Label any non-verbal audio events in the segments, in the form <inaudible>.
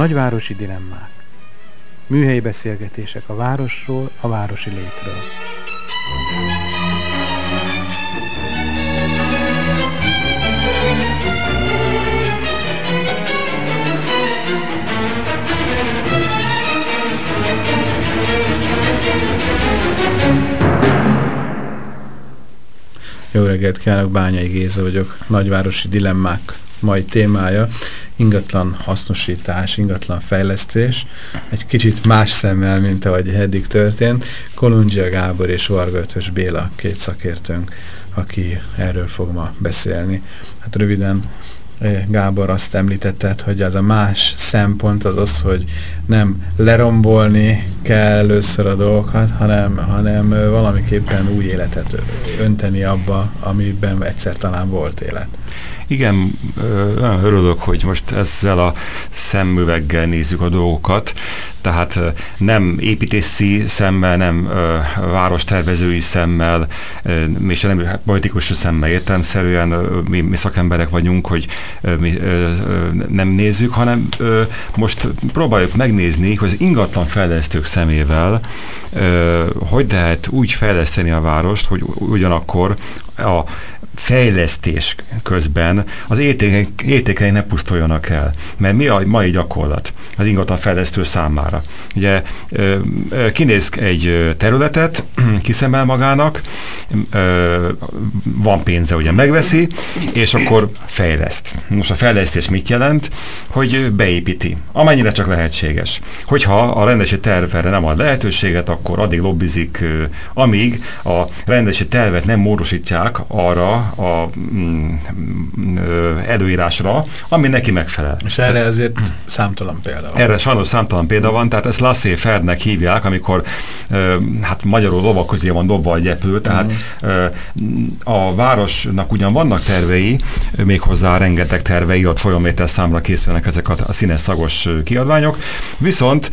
Nagyvárosi dilemmák. Műhelyi beszélgetések a városról, a városi létről. Jó reggelt kívánok, Bányai Géza vagyok, Nagyvárosi Dilemmák mai témája ingatlan hasznosítás, ingatlan fejlesztés, egy kicsit más szemmel, mint ahogy eddig történt. Kolundzsia Gábor és Varga Béla két szakértőnk, aki erről fog ma beszélni. Hát röviden eh, Gábor azt említetted, hogy az a más szempont az az, hogy nem lerombolni kell először a dolgokat, hanem, hanem eh, valamiképpen új életet önteni abba, amiben egyszer talán volt élet. Igen, olyan örülök, hogy most ezzel a szemüveggel nézzük a dolgokat, tehát nem építészi szemmel, nem várostervezői szemmel, és nem politikus szemmel értelmszerűen mi, mi szakemberek vagyunk, hogy mi nem nézzük, hanem most próbáljuk megnézni, hogy az ingatlan fejlesztők szemével hogy lehet úgy fejleszteni a várost, hogy ugyanakkor a fejlesztés közben az értékei ne pusztuljanak el. Mert mi a mai gyakorlat az ingatlan fejlesztő számára? Ugye kinéz egy területet, <clears throat> kiszemel magának, van pénze, ugye megveszi, és akkor fejleszt. Most a fejlesztés mit jelent? Hogy beépíti, amennyire csak lehetséges. Hogyha a rendesi terv erre nem ad lehetőséget, akkor addig lobbizik, amíg a rendesi tervet nem módosítják arra a mm, előírásra, ami neki megfelel. És erre azért számtalan példa van. Erre sajnos számtalan példa van, tehát ezt lassé ferdnek hívják, amikor hát magyarul lovak közé van dobva a gyepő, tehát mm. a városnak ugyan vannak tervei, méghozzá rengeteg terve írott folyaméter számra készülnek ezek a, a színes szagos kiadványok, viszont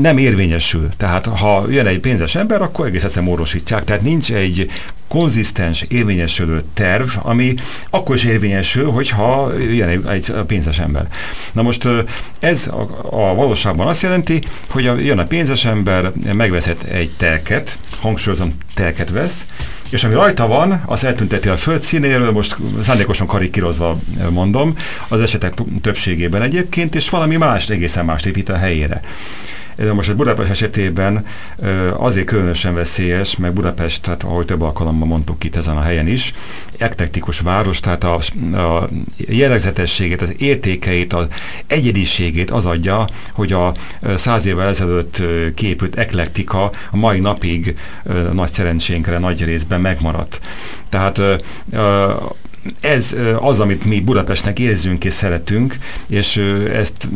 nem érvényesül. Tehát ha jön egy pénzes ember, akkor egész egyszerűen módosítják. Tehát nincs egy konzisztens, érvényesülő terv, ami akkor is érvényesül, hogyha jön egy, egy pénzes ember. Na most ez a, a valóságban azt jelenti, hogy a, jön a pénzes ember, megveszett egy telket, hangsúlyozom, telket vesz, és ami rajta van, az eltünteti a föld színéről, most szándékosan karikírozva mondom, az esetek többségében egyébként, és valami más, egészen más épít a helyére. Most a Budapest esetében azért különösen veszélyes, meg Budapest, tehát ahogy több alkalommal mondtuk itt ezen a helyen is, eklektikus város, tehát a, a jellegzetességét, az értékeit, az egyediségét az adja, hogy a száz évvel ezelőtt képült eklektika a mai napig nagy szerencsénkre nagy részben megmaradt. Tehát ez az, amit mi Budapestnek érzünk és szeretünk, és ezt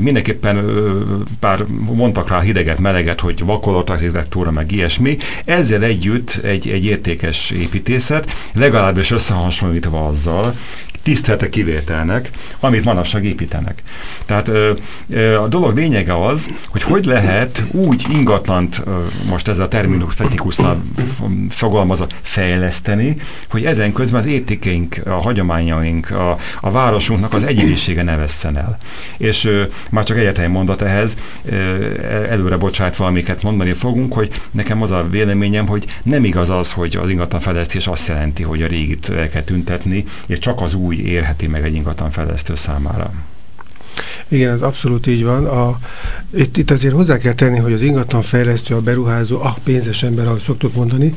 mindenképpen pár mondtak rá hideget, meleget, hogy vakolat architektúra, meg ilyesmi. Ezzel együtt egy, egy értékes építészet, legalábbis összehasonlítva azzal, tisztelte kivételnek, amit manapság építenek. Tehát ö, ö, a dolog lényege az, hogy hogy lehet úgy ingatlant, ö, most ez a terminus technikussal fogalmazva, fejleszteni, hogy ezen közben az értékeink, a hagyományaink, a, a városunknak az egyedisége ne vesszen el. És ö, már csak egyetlen mondat ehhez, ö, előre bocsátva, amiket mondani fogunk, hogy nekem az a véleményem, hogy nem igaz az, hogy az ingatlanfejlesztés azt jelenti, hogy a régit el kell tüntetni, és csak az új érheti meg egy ingatlanfejlesztő számára. Igen, ez abszolút így van. A, itt, itt azért hozzá kell tenni, hogy az ingatlanfejlesztő, a beruházó, a pénzes ember, ahogy szoktuk mondani,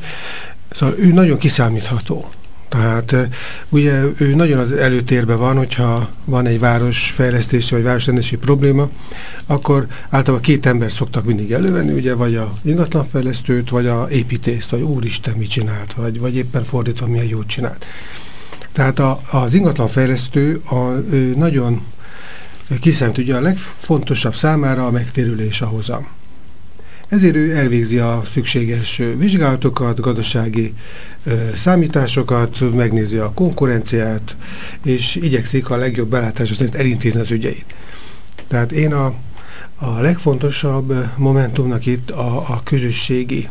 szóval ő nagyon kiszámítható. Tehát ugye ő nagyon az előtérben van, hogyha van egy városfejlesztési vagy városrendési probléma, akkor általában két ember szoktak mindig elővenni, ugye, vagy a ingatlanfejlesztőt, vagy a építészt, vagy úristen mit csinált, vagy, vagy éppen fordítva milyen jót csinált. Tehát a, az ingatlanfejlesztő a, ő nagyon kiszámít, ugye a legfontosabb számára a megtérülés a hozam. Ezért ő elvégzi a szükséges vizsgálatokat, gazdasági számításokat, megnézi a konkurenciát, és igyekszik a legjobb belátása szerint elintézni az ügyeit. Tehát én a, a legfontosabb momentumnak itt a, a közösségi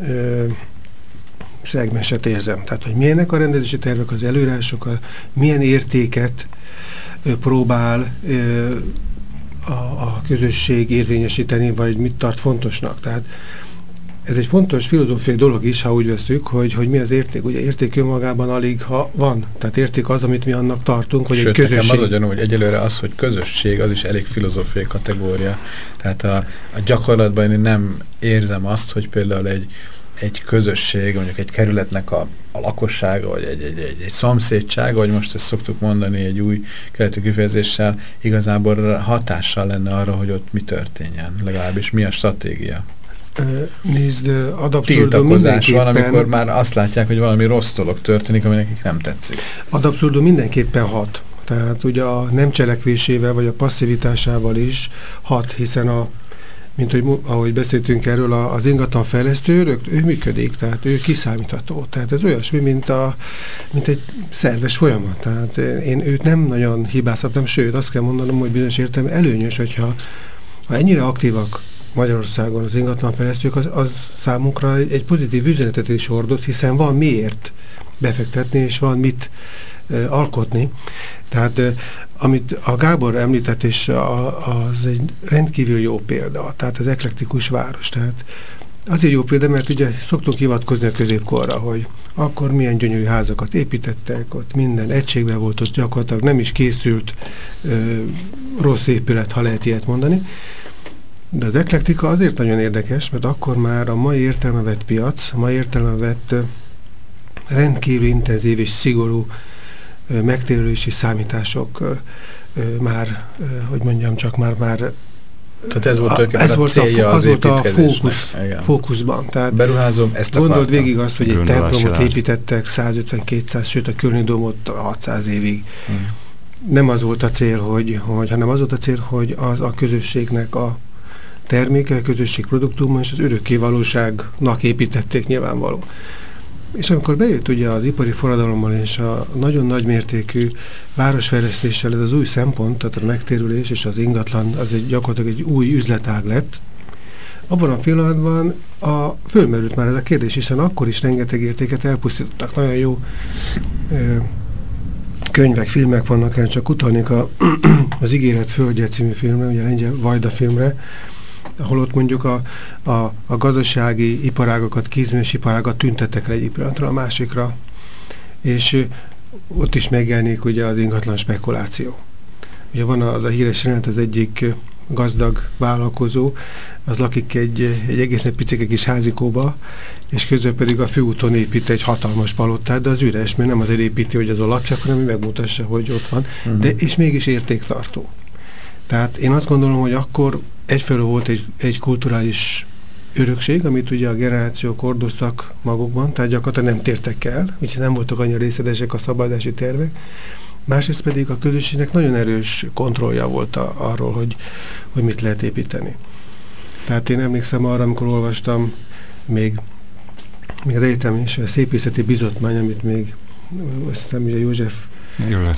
ö, szegmenset érzem. Tehát, hogy milyenek a rendezési tervek, az előírások, a, milyen értéket ö, próbál ö, a, a közösség érvényesíteni, vagy mit tart fontosnak. Tehát ez egy fontos filozófiai dolog is, ha úgy veszük, hogy, hogy mi az érték. Ugye érték önmagában alig, ha van. Tehát érték az, amit mi annak tartunk, hogy Sőt, egy közösség. nekem az ugyanúgy, hogy egyelőre az, hogy közösség, az is elég filozófiai kategória. Tehát a, a gyakorlatban én nem érzem azt, hogy például egy, egy közösség, mondjuk egy kerületnek a, a lakossága, vagy egy, egy, egy, egy szomszédsága, vagy most ezt szoktuk mondani egy új keletű kifejezéssel, igazából hatással lenne arra, hogy ott mi történjen, legalábbis mi a stratégia. Nézd, ad Tiltakozás van, amikor már azt látják, hogy valami rossz dolog történik, ami nekik nem tetszik. Ad mindenképpen hat. Tehát ugye a nem cselekvésével, vagy a passzivitásával is hat, hiszen a mint hogy, ahogy beszéltünk erről, az ingatlan fejlesztő, ő működik, tehát ő kiszámítható. Tehát ez olyasmi, mint, a, mint egy szerves folyamat. Tehát én őt nem nagyon hibázhatom, sőt, azt kell mondanom, hogy bizonyos értem előnyös, hogyha ha ennyire aktívak Magyarországon az ingatlanfejlesztők, az, az számunkra egy, pozitív üzenetet is hordoz, hiszen van miért befektetni, és van mit alkotni. Tehát amit a Gábor említett, és az egy rendkívül jó példa, tehát az eklektikus város. Tehát azért jó példa, mert ugye szoktunk hivatkozni a középkorra, hogy akkor milyen gyönyörű házakat építettek, ott minden egységben volt, ott gyakorlatilag nem is készült ö, rossz épület, ha lehet ilyet mondani. De az eklektika azért nagyon érdekes, mert akkor már a mai értelme vett piac, a mai értelme vett rendkívül intenzív és szigorú megtérülési számítások már, hogy mondjam, csak már már tehát ez volt a, ez a volt célja a, az, az volt a fókusz, fókuszban. Tehát Beruházom, ezt Gondold végig azt, hogy egy templomot építettek 150-200, sőt a Kölni 600 évig. Hmm. Nem az volt a cél, hogy, hogy, hanem az volt a cél, hogy az a közösségnek a terméke, közösség produktuma és az örökké valóságnak építették nyilvánvaló. És amikor bejött ugye az ipari forradalommal és a nagyon nagy mértékű városfejlesztéssel ez az új szempont, tehát a megtérülés és az ingatlan, az egy gyakorlatilag egy új üzletág lett, abban a pillanatban a, fölmerült már ez a kérdés, hiszen akkor is rengeteg értéket elpusztítottak. Nagyon jó ö, könyvek, filmek vannak, erre csak utalnék a, <clears throat> az Ígéret Földje című filmre, ugye lengyel Vajda filmre, ahol ott mondjuk a, a, a gazdasági iparágokat, kézműves iparágat tüntettek le egy pillanatra a másikra, és ott is megjelenik ugye az ingatlan spekuláció. Ugye van az a híres jelenet, az egyik gazdag vállalkozó, az lakik egy, egy egészen picike kis házikóba, és közben pedig a főúton épít egy hatalmas palotát, de az üres, mert nem azért építi, hogy az a lakják, hanem megmutassa, hogy ott van, uh -huh. de és mégis értéktartó. Tehát én azt gondolom, hogy akkor egyfelől volt egy, egy kulturális örökség, amit ugye a generációk hordoztak magukban, tehát gyakorlatilag nem tértek el, úgyhogy nem voltak annyira részletesek a szabadási tervek. Másrészt pedig a közösségnek nagyon erős kontrollja volt a, arról, hogy, hogy mit lehet építeni. Tehát én emlékszem arra, amikor olvastam még, még az egyetem és a szépészeti bizotmány, amit még azt hiszem, ugye József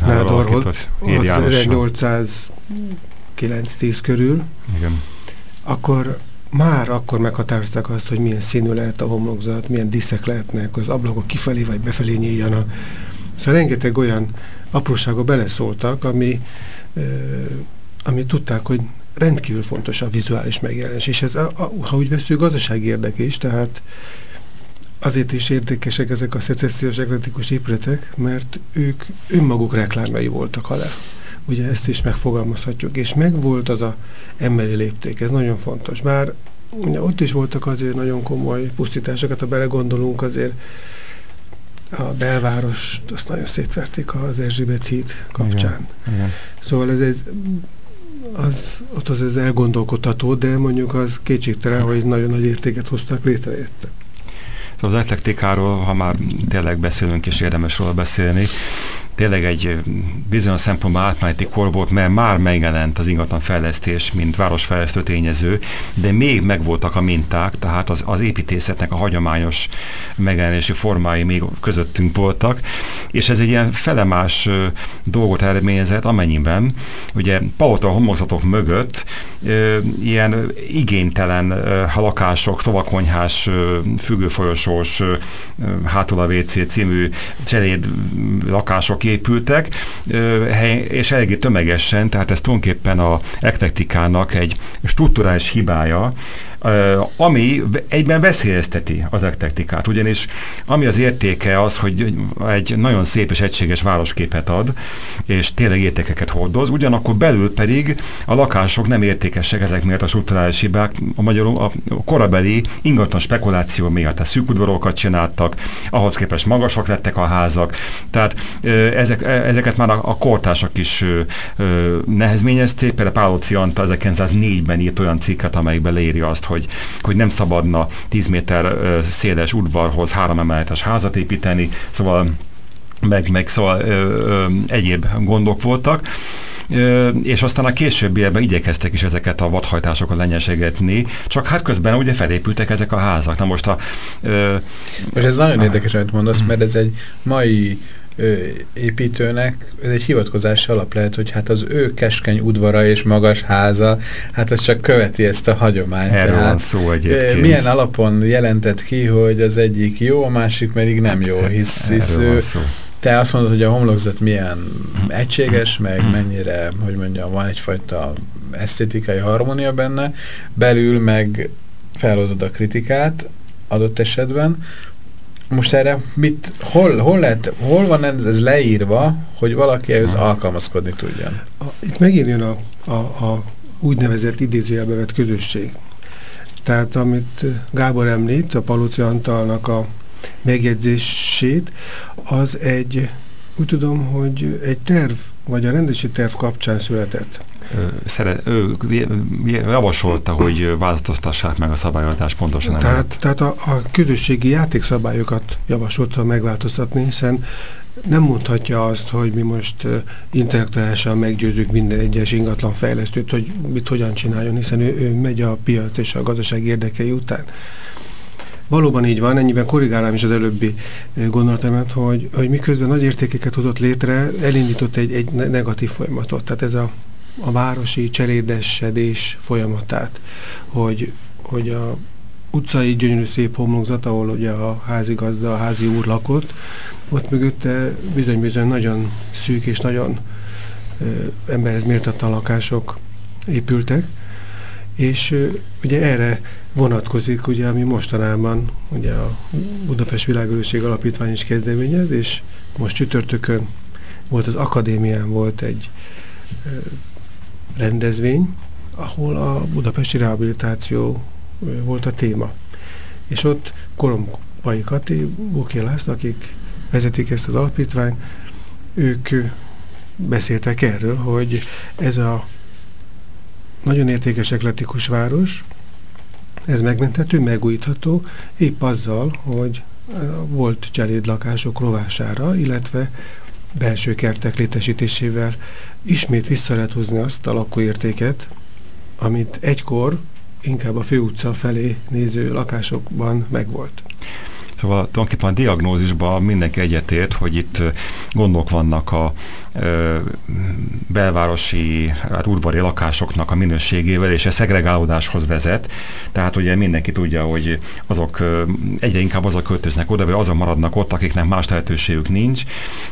Nádor volt, 1800 9-10 körül, Igen. akkor már akkor meghatározták azt, hogy milyen színű lehet a homlokzat, milyen diszek lehetnek, az ablakok kifelé vagy befelé nyíljanak. Szóval rengeteg olyan aprósága beleszóltak, ami, e, ami tudták, hogy rendkívül fontos a vizuális megjelenés. És ez, a, a, ha úgy veszünk, gazdasági érdek is, tehát azért is érdekesek ezek a szecessziós ekletikus épületek, mert ők önmaguk reklámai voltak alá. Ugye ezt is megfogalmazhatjuk. És megvolt az a emberi lépték, ez nagyon fontos. Bár ugye, ott is voltak azért nagyon komoly pusztításokat, ha belegondolunk azért a belvárost, azt nagyon szétverték az Erzsébet híd kapcsán. Igen, igen. Szóval ez, ez az, ott az ez elgondolkodható, de mondjuk az kétségtelen, hogy nagyon nagy értéket hoztak létre. Szóval az eklektikáról, ha már tényleg beszélünk, és érdemes róla beszélni, tényleg egy bizonyos szempontból átmeneti kor volt, mert már megjelent az ingatlan fejlesztés, mint városfejlesztő tényező, de még megvoltak a minták, tehát az, az építészetnek a hagyományos megjelenési formái még közöttünk voltak, és ez egy ilyen felemás dolgot eredményezett, amennyiben ugye palota homokzatok mögött ö, ilyen igénytelen ö, lakások, tovakonyhás, függőfolyosós, hátul a WC című cseléd lakások épültek, és eléggé tömegesen, tehát ez tulajdonképpen a eklektikának egy strukturális hibája, ami egyben veszélyezteti az eklektikát, ugyanis ami az értéke az, hogy egy nagyon szép és egységes városképet ad, és tényleg értékeket hordoz, ugyanakkor belül pedig a lakások nem értékesek ezek miatt a strukturális hibák, a magyarul a korabeli ingatlan spekuláció miatt. A szűk udvarokat csináltak, ahhoz képest magasak lettek a házak, tehát ezek, ezeket már a, a kortársak is nehezményezték, például Pálóci Anta 1904-ben írt olyan cikket, amelyikben leíri azt, hogy, hogy nem szabadna 10 méter széles udvarhoz három emeletes házat építeni, szóval meg, meg szóval ö, ö, egyéb gondok voltak. És aztán a későbbiekben igyekeztek is ezeket a vadhajtásokat lenyesegetni, csak hát közben ugye felépültek ezek a házak. Na most a... Ö, most ez nagyon érdekes, amit mondasz, mert ez egy mai építőnek ez egy hivatkozási alap lehet, hogy hát az ő keskeny udvara és magas háza, hát ez csak követi ezt a hagyományt. Erről Tehát, van szó egyébként. Milyen alapon jelentett ki, hogy az egyik jó, a másik pedig nem jó, hát, hisz, hisz ő, te azt mondod, hogy a homlokzat milyen egységes, meg mennyire, hogy mondjam, van egyfajta esztétikai harmónia benne, belül meg felhozod a kritikát adott esetben, most erre mit, hol, hol, lehet, hol van ez, ez leírva, hogy valaki ehhez alkalmazkodni tudjon? A, itt megint jön a, a, a úgynevezett idézőjelbe vett közösség. Tehát amit Gábor említ, a Paluci Antalnak a megjegyzését, az egy, úgy tudom, hogy egy terv, vagy a rendési terv kapcsán született szere, ő javasolta, hogy változtassák meg a szabályozást pontosan. Tehát, tehát a, a közösségi játékszabályokat javasolta megváltoztatni, hiszen nem mondhatja azt, hogy mi most intellektuálisan meggyőzzük minden egyes ingatlan fejlesztőt, hogy mit hogyan csináljon, hiszen ő, ő megy a piac és a gazdaság érdekei után. Valóban így van, ennyiben korrigálám is az előbbi gondolatomat, hogy, hogy miközben nagy értékeket hozott létre, elindított egy, egy negatív folyamatot. Tehát ez a a városi cserédesedés folyamatát, hogy, hogy a utcai gyönyörű szép homlokzat, ahol ugye a házigazda, a házi úr lakott, ott mögötte bizony-bizony nagyon szűk és nagyon ö, emberhez méltatlan lakások épültek, és ö, ugye erre vonatkozik, ugye, ami mostanában ugye a Budapest Világörösség Alapítvány is kezdeményez, és most csütörtökön volt az akadémián volt egy ö, rendezvény, ahol a budapesti rehabilitáció volt a téma. És ott Korompai Kati, Buké László, akik vezetik ezt az alapítványt, ők beszéltek erről, hogy ez a nagyon értékes ekletikus város, ez megmenthető, megújítható, épp azzal, hogy volt cselédlakások rovására, illetve belső kertek létesítésével ismét vissza lehet hozni azt a lakóértéket, amit egykor inkább a főutca felé néző lakásokban megvolt. Szóval tulajdonképpen a diagnózisban mindenki egyetért, hogy itt gondok vannak a belvárosi, hát udvari lakásoknak a minőségével, és ez szegregálódáshoz vezet. Tehát ugye mindenki tudja, hogy azok ö, egyre inkább azok költöznek oda, vagy azok maradnak ott, akiknek más lehetőségük nincs,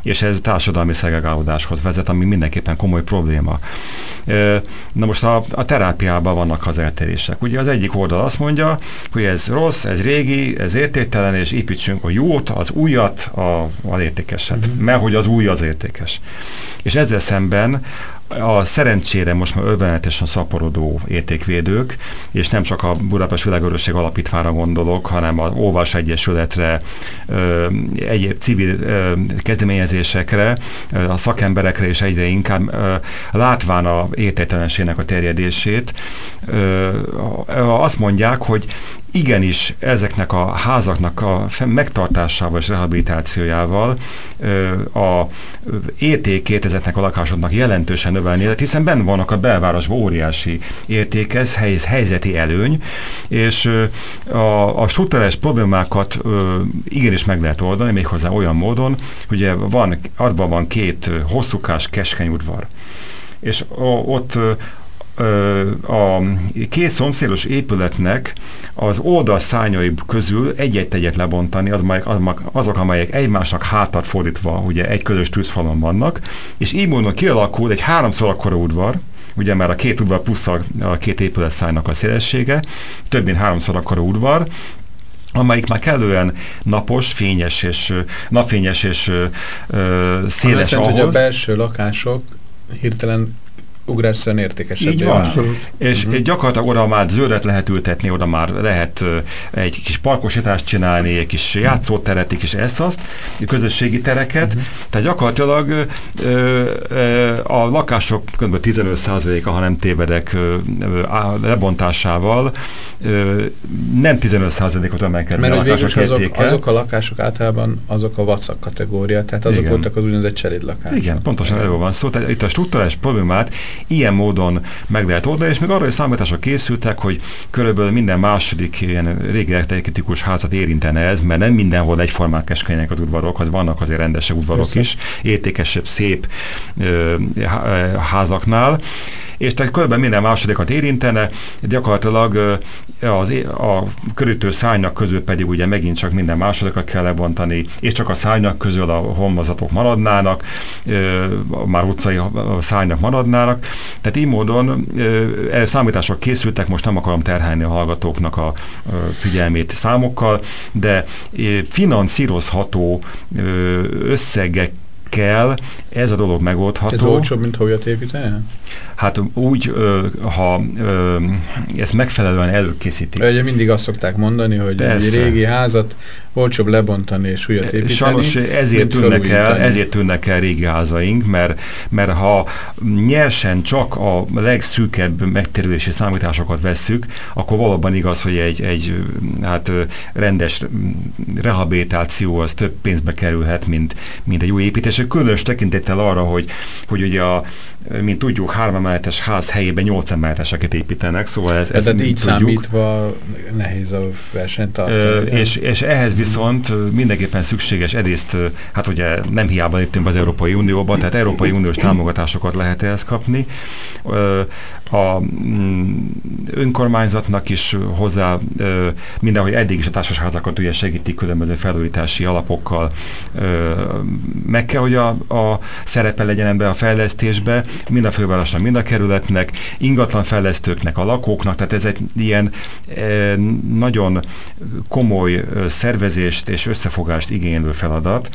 és ez társadalmi szegregálódáshoz vezet, ami mindenképpen komoly probléma. Na most a, a terápiában vannak az eltérések. Ugye az egyik oldal azt mondja, hogy ez rossz, ez régi, ez értéktelen, és építsünk a jót, az újat, a, az értékeset. Mm -hmm. Mert hogy az új az értékes. És ezzel szemben a szerencsére most már övenetesen szaporodó értékvédők, és nem csak a Budapest Világörösség Alapítvára gondolok, hanem a Óvas Egyesületre, ö, egyéb civil ö, kezdeményezésekre, ö, a szakemberekre és egyre inkább ö, látván a értéktelenségnek a terjedését, ö, azt mondják, hogy igenis ezeknek a házaknak a megtartásával és rehabilitációjával a értékét ezeknek a lakásoknak jelentősen növelni, hiszen benne vannak a belvárosban óriási érték, ez helyzeti előny, és a, a struktúrális problémákat igenis meg lehet oldani, méghozzá olyan módon, hogy van, adva van két hosszúkás keskeny udvar. És ott a két szomszédos épületnek az oldalszányai közül egy-egy tegyet lebontani, az, azok, amelyek egymásnak hátat fordítva ugye egy közös tűzfalon vannak, és így módon kialakul egy háromszor akkora udvar, ugye már a két udvar plusz a, a két épületszánynak a szélessége, több mint háromszor akkora udvar, amelyik már kellően napos, fényes és napfényes és ö, széles ahhoz. hogy a belső lakások hirtelen ugrásszerűen értékesebbé Így van. Abszolút. És uh-huh. gyakorlatilag oda már zöldet lehet ültetni, oda már lehet egy kis parkosítást csinálni, egy kis játszóteret, egy kis ezt-azt, közösségi tereket. Uh-huh. Tehát gyakorlatilag uh, uh, a lakások kb. 15%-a, ha nem tévedek, uh, lebontásával uh, nem 15%-ot emelkedni Mert a lakások azok, azok a lakások általában azok a vacak kategória, tehát azok Igen. voltak az úgynevezett cserédlakások. Igen, pontosan erről van szó. Tehát itt a struktúrális problémát ilyen módon meg lehet oldani, és még arra is számítások készültek, hogy körülbelül minden második ilyen régi kritikus házat érintene ez, mert nem mindenhol egyformák keskenyek az udvarok, az vannak azért rendesebb udvarok Persze. is, értékesebb, szép ö, házaknál, és tehát kb. minden másodikat érintene, gyakorlatilag az, a körítő szánynak közül pedig ugye megint csak minden másodikat kell lebontani, és csak a szánynak közül a honvazatok maradnának, már utcai szánynak maradnának. Tehát így módon számítások készültek, most nem akarom terhelni a hallgatóknak a figyelmét számokkal, de finanszírozható összegek kell, ez a dolog megoldható. Ez olcsóbb, mint hólyat építeni? Hát úgy, ha ezt megfelelően előkészítik. Ugye mindig azt szokták mondani, hogy Persze. egy régi házat olcsóbb lebontani és újat építeni. Sajnos ezért tűnnek, el, ezért tűnnek el régi házaink, mert, mert ha nyersen csak a legszűkebb megterülési számításokat vesszük, akkor valóban igaz, hogy egy, egy hát rendes rehabilitáció az több pénzbe kerülhet, mint, mint egy új építés különös tekintettel arra, hogy, hogy ugye a, mint tudjuk, három emeletes ház helyében nyolc emeleteseket építenek, szóval ez, ez így tudjuk. számítva nehéz a versenyt tartani. És, és ehhez viszont mindenképpen szükséges egyrészt, hát ugye nem hiába léptünk az Európai Unióba, tehát Európai Uniós támogatásokat lehet ehhez kapni. A mm, önkormányzatnak is hozzá mindenhogy eddig is a társasházakat ugye segítik különböző felújítási alapokkal. Meg kell, hogy a, a szerepe legyen ebbe a fejlesztésbe, mind a fővárosnak, mind a kerületnek, ingatlan fejlesztőknek, a lakóknak, tehát ez egy ilyen nagyon komoly szervezést és összefogást igénylő feladat,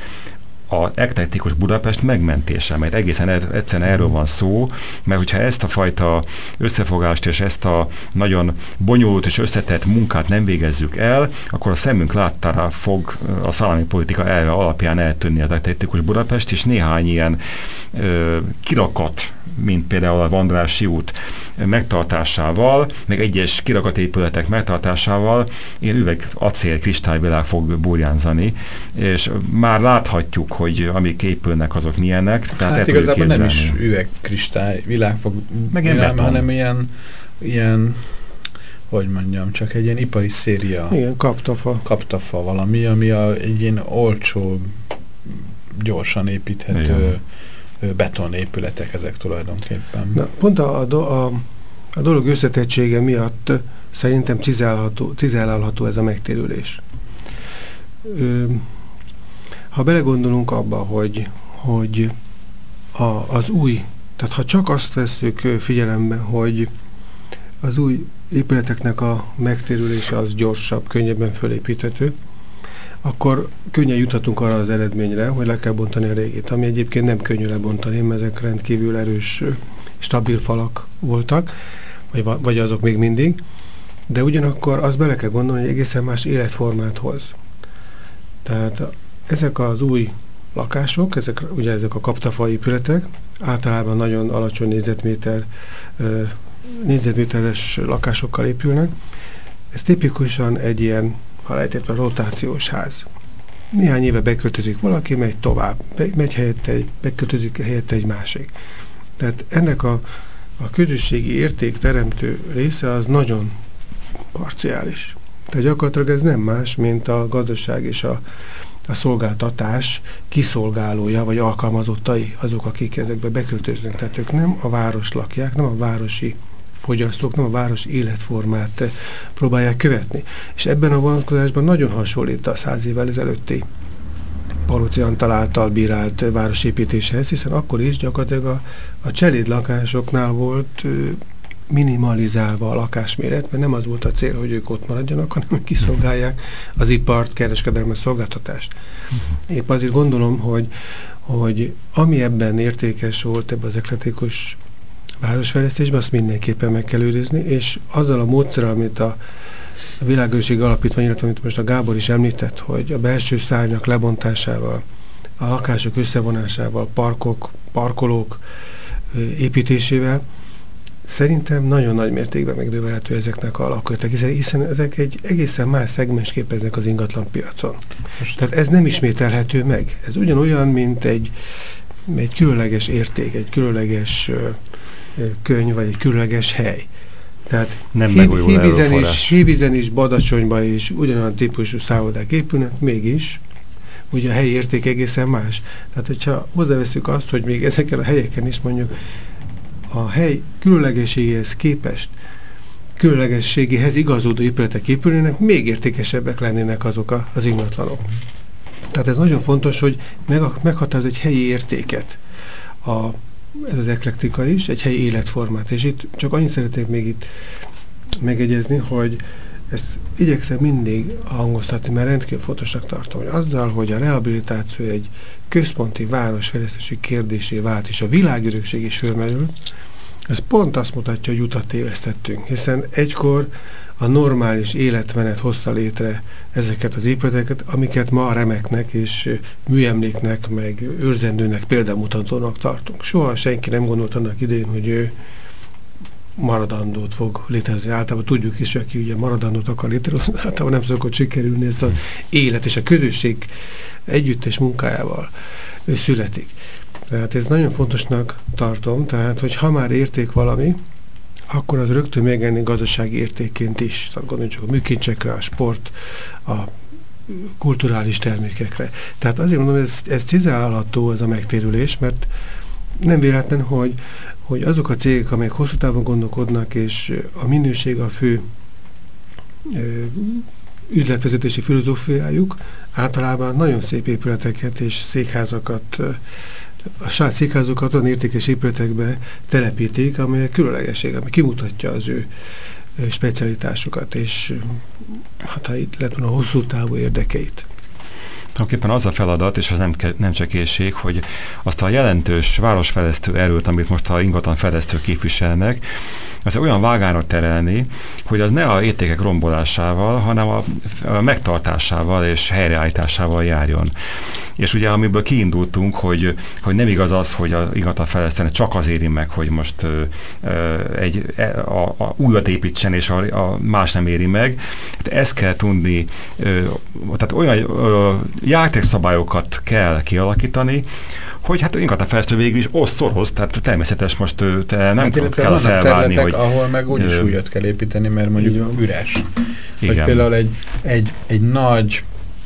a eklektikus Budapest megmentése, mert egészen er, egyszerűen erről van szó, mert hogyha ezt a fajta összefogást és ezt a nagyon bonyolult és összetett munkát nem végezzük el, akkor a szemünk láttára fog a szalami politika elve alapján eltűnni a eklektikus Budapest, és néhány ilyen ö, kirakat mint például a Vandrási út megtartásával, meg egyes kirakatépületek megtartásával ilyen üveg acél kristályvilág fog burjánzani, és már láthatjuk, hogy amik épülnek, azok milyenek. Tehát hát igazából nem is üvegkristály világ fog meg hanem ilyen, ilyen hogy mondjam, csak egy ilyen ipari széria. Igen, kaptafa. Kaptafa valami, ami a, egy ilyen olcsó, gyorsan építhető Igen betonépületek ezek tulajdonképpen. Na, pont a, a, a dolog összetettsége miatt szerintem cizálható ez a megtérülés. Ö, ha belegondolunk abba, hogy, hogy a, az új, tehát ha csak azt veszük figyelembe, hogy az új épületeknek a megtérülése az gyorsabb, könnyebben fölépíthető, akkor könnyen juthatunk arra az eredményre, hogy le kell bontani a régét, ami egyébként nem könnyű lebontani, mert ezek rendkívül erős, stabil falak voltak, vagy, vagy azok még mindig, de ugyanakkor azt bele kell gondolni, hogy egészen más életformát hoz. Tehát ezek az új lakások, ezek, ugye ezek a kaptafai épületek, általában nagyon alacsony négyzetméter, négyzetméteres lakásokkal épülnek, Ez tipikusan egy ilyen, ha lehet rotációs ház. Néhány éve beköltözik valaki, megy tovább, megy helyette egy, beköltözik helyette egy másik. Tehát ennek a, a közösségi értékteremtő része az nagyon parciális. Tehát gyakorlatilag ez nem más, mint a gazdaság és a, a szolgáltatás kiszolgálója, vagy alkalmazottai azok, akik ezekbe beköltöznek. Tehát ők nem a város lakják, nem a városi fogyasztók, nem a város életformát próbálják követni. És ebben a vonatkozásban nagyon hasonlít a száz évvel ezelőtti Palóci Antal által bírált városépítéshez, hiszen akkor is gyakorlatilag a, a cseléd lakásoknál volt minimalizálva a lakásméret, mert nem az volt a cél, hogy ők ott maradjanak, hanem kiszolgálják az ipart, kereskedelmi szolgáltatást. Uh-huh. Épp azért gondolom, hogy, hogy ami ebben értékes volt, ebben az ekletikus városfejlesztésben, azt mindenképpen meg kell őrizni, és azzal a módszerrel, amit a, a világőrség alapítvány, illetve amit most a Gábor is említett, hogy a belső szárnyak lebontásával, a lakások összevonásával, parkok, parkolók építésével, Szerintem nagyon nagy mértékben megnövelhető ezeknek a lakőtek, hiszen ezek egy egészen más szegmens képeznek az ingatlan piacon. Most Tehát ez nem ismételhető meg. Ez ugyanolyan, mint egy, egy különleges érték, egy különleges könyv, vagy egy különleges hely. Tehát nem hív, hívizen, is, hívizen is, Badacsonyban is ugyanolyan típusú szállodák épülnek, mégis ugye a helyi érték egészen más. Tehát, hogyha hozzáveszünk azt, hogy még ezeken a helyeken is mondjuk a hely különlegeségéhez képest különlegességéhez igazodó épületek épülnének, még értékesebbek lennének azok a, az ingatlanok. Tehát ez nagyon fontos, hogy meg, meghatároz egy helyi értéket. A, ez az eklektika is, egy helyi életformát. És itt csak annyit szeretnék még itt megegyezni, hogy ezt igyekszem mindig hangoztatni, mert rendkívül fontosnak tartom, hogy azzal, hogy a rehabilitáció egy központi városfejlesztési kérdésé vált, és a világörökség is fölmerül, ez pont azt mutatja, hogy utat tévesztettünk, hiszen egykor a normális életmenet hozta létre ezeket az épületeket, amiket ma remeknek és műemléknek, meg őrzendőnek, példamutatónak tartunk. Soha senki nem gondolt annak idején, hogy ő maradandót fog létrehozni. Általában tudjuk is, hogy aki ugye maradandót akar létrehozni, <laughs> általában nem szokott sikerülni ezt az élet és a közösség együttes munkájával születik. Tehát ez nagyon fontosnak tartom, tehát hogy ha már érték valami, akkor az rögtön megjelenik gazdasági értékként is. Tehát gondoljunk csak a műkincsekre, a sport, a kulturális termékekre. Tehát azért mondom, ez, ez cizálható ez a megtérülés, mert nem véletlen, hogy, hogy azok a cégek, amelyek hosszú távon gondolkodnak, és a minőség a fő ö, üzletvezetési filozófiájuk, általában nagyon szép épületeket és székházakat a saját székházokat olyan értékes épületekbe telepítik, amelyek különlegesség, ami kimutatja az ő specialitásukat, és hát ha itt lehet a hosszú távú érdekeit. Tulajdonképpen az a feladat, és az nem, nem csak készség, hogy azt a jelentős városfejlesztő erőt, amit most a ingatlan fejlesztők képviselnek, az olyan vágára terelni, hogy az ne a értékek rombolásával, hanem a, a megtartásával és helyreállításával járjon. És ugye amiből kiindultunk, hogy, hogy nem igaz az, hogy a ingatlan fejlesztőnek csak az éri meg, hogy most ö, egy, e, a, a újat építsen, és a, a más nem éri meg. Hát ezt kell tudni, ö, tehát olyan játékszabályokat kell kialakítani, hogy hát inkább a fejlesztő végül is oszorhoz, tehát természetes most te nem hát, kell az elvárni, hogy... ahol meg úgyis újat kell építeni, mert mondjuk üres. Igen. Vagy például egy, egy, egy nagy,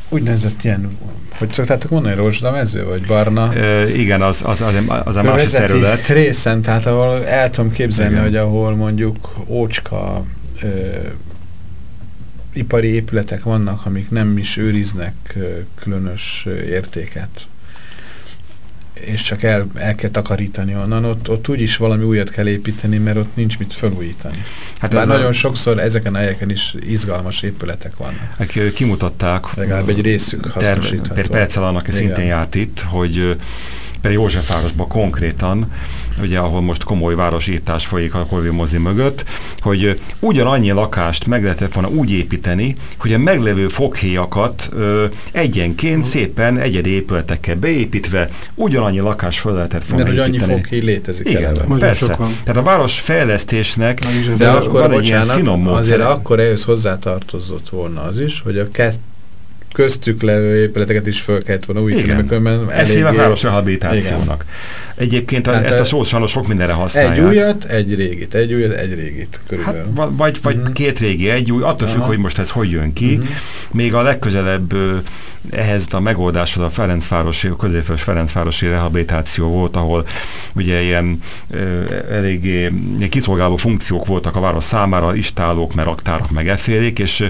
úgynevezett ilyen, hogy szoktátok mondani, mező, vagy barna? E, igen, az, az, az, az a másik terület. részen, tehát ahol el tudom képzelni, igen. hogy ahol mondjuk ócska ö, ipari épületek vannak, amik nem is őriznek különös értéket és csak el, el kell takarítani onnan, ott, ott úgyis valami újat kell építeni, mert ott nincs mit felújítani. Hát Bár nagyon a... sokszor ezeken a helyeken is izgalmas épületek vannak. Aki kimutatták. Legalább egy részük hasznosítható. Per Percel annak szintén járt itt, hogy per Józsefvárosban konkrétan ugye ahol most komoly városítás folyik a Corvin mozi mögött, hogy ugyanannyi lakást meg lehetett volna úgy építeni, hogy a meglevő foghéjakat ö, egyenként szépen egyedi épületekkel beépítve ugyanannyi lakás fel lehetett volna Mert építeni. hogy annyi foghéj létezik Igen, eleve. persze. sokan. Tehát a város fejlesztésnek De De van akkor, egy ilyen bocsánat, finom módszer. azért akkor ehhez hozzátartozott volna az is, hogy a kez, köztük levő épületeket is föl kellett volna újítani, Igen. Ezt hívják eléggé- városrehabilitációnak. Egyébként a, Hát, ezt a e- sót sajnos sok mindenre használják. Egy újat, egy régit, egy újat, egy régit Hát, körülbelül. va- vagy, vagy Mhm. két régi, egy új, attól függ, Aha. hogy most ez hogy jön ki. Mhm. Még a legközelebb ehhez a megoldáshoz a Ferencvárosi, a középes Ferencvárosi rehabilitáció volt, ahol ugye ilyen ö, eléggé kiszolgáló funkciók voltak a város számára, istálók, meg raktárak, meg efélék, és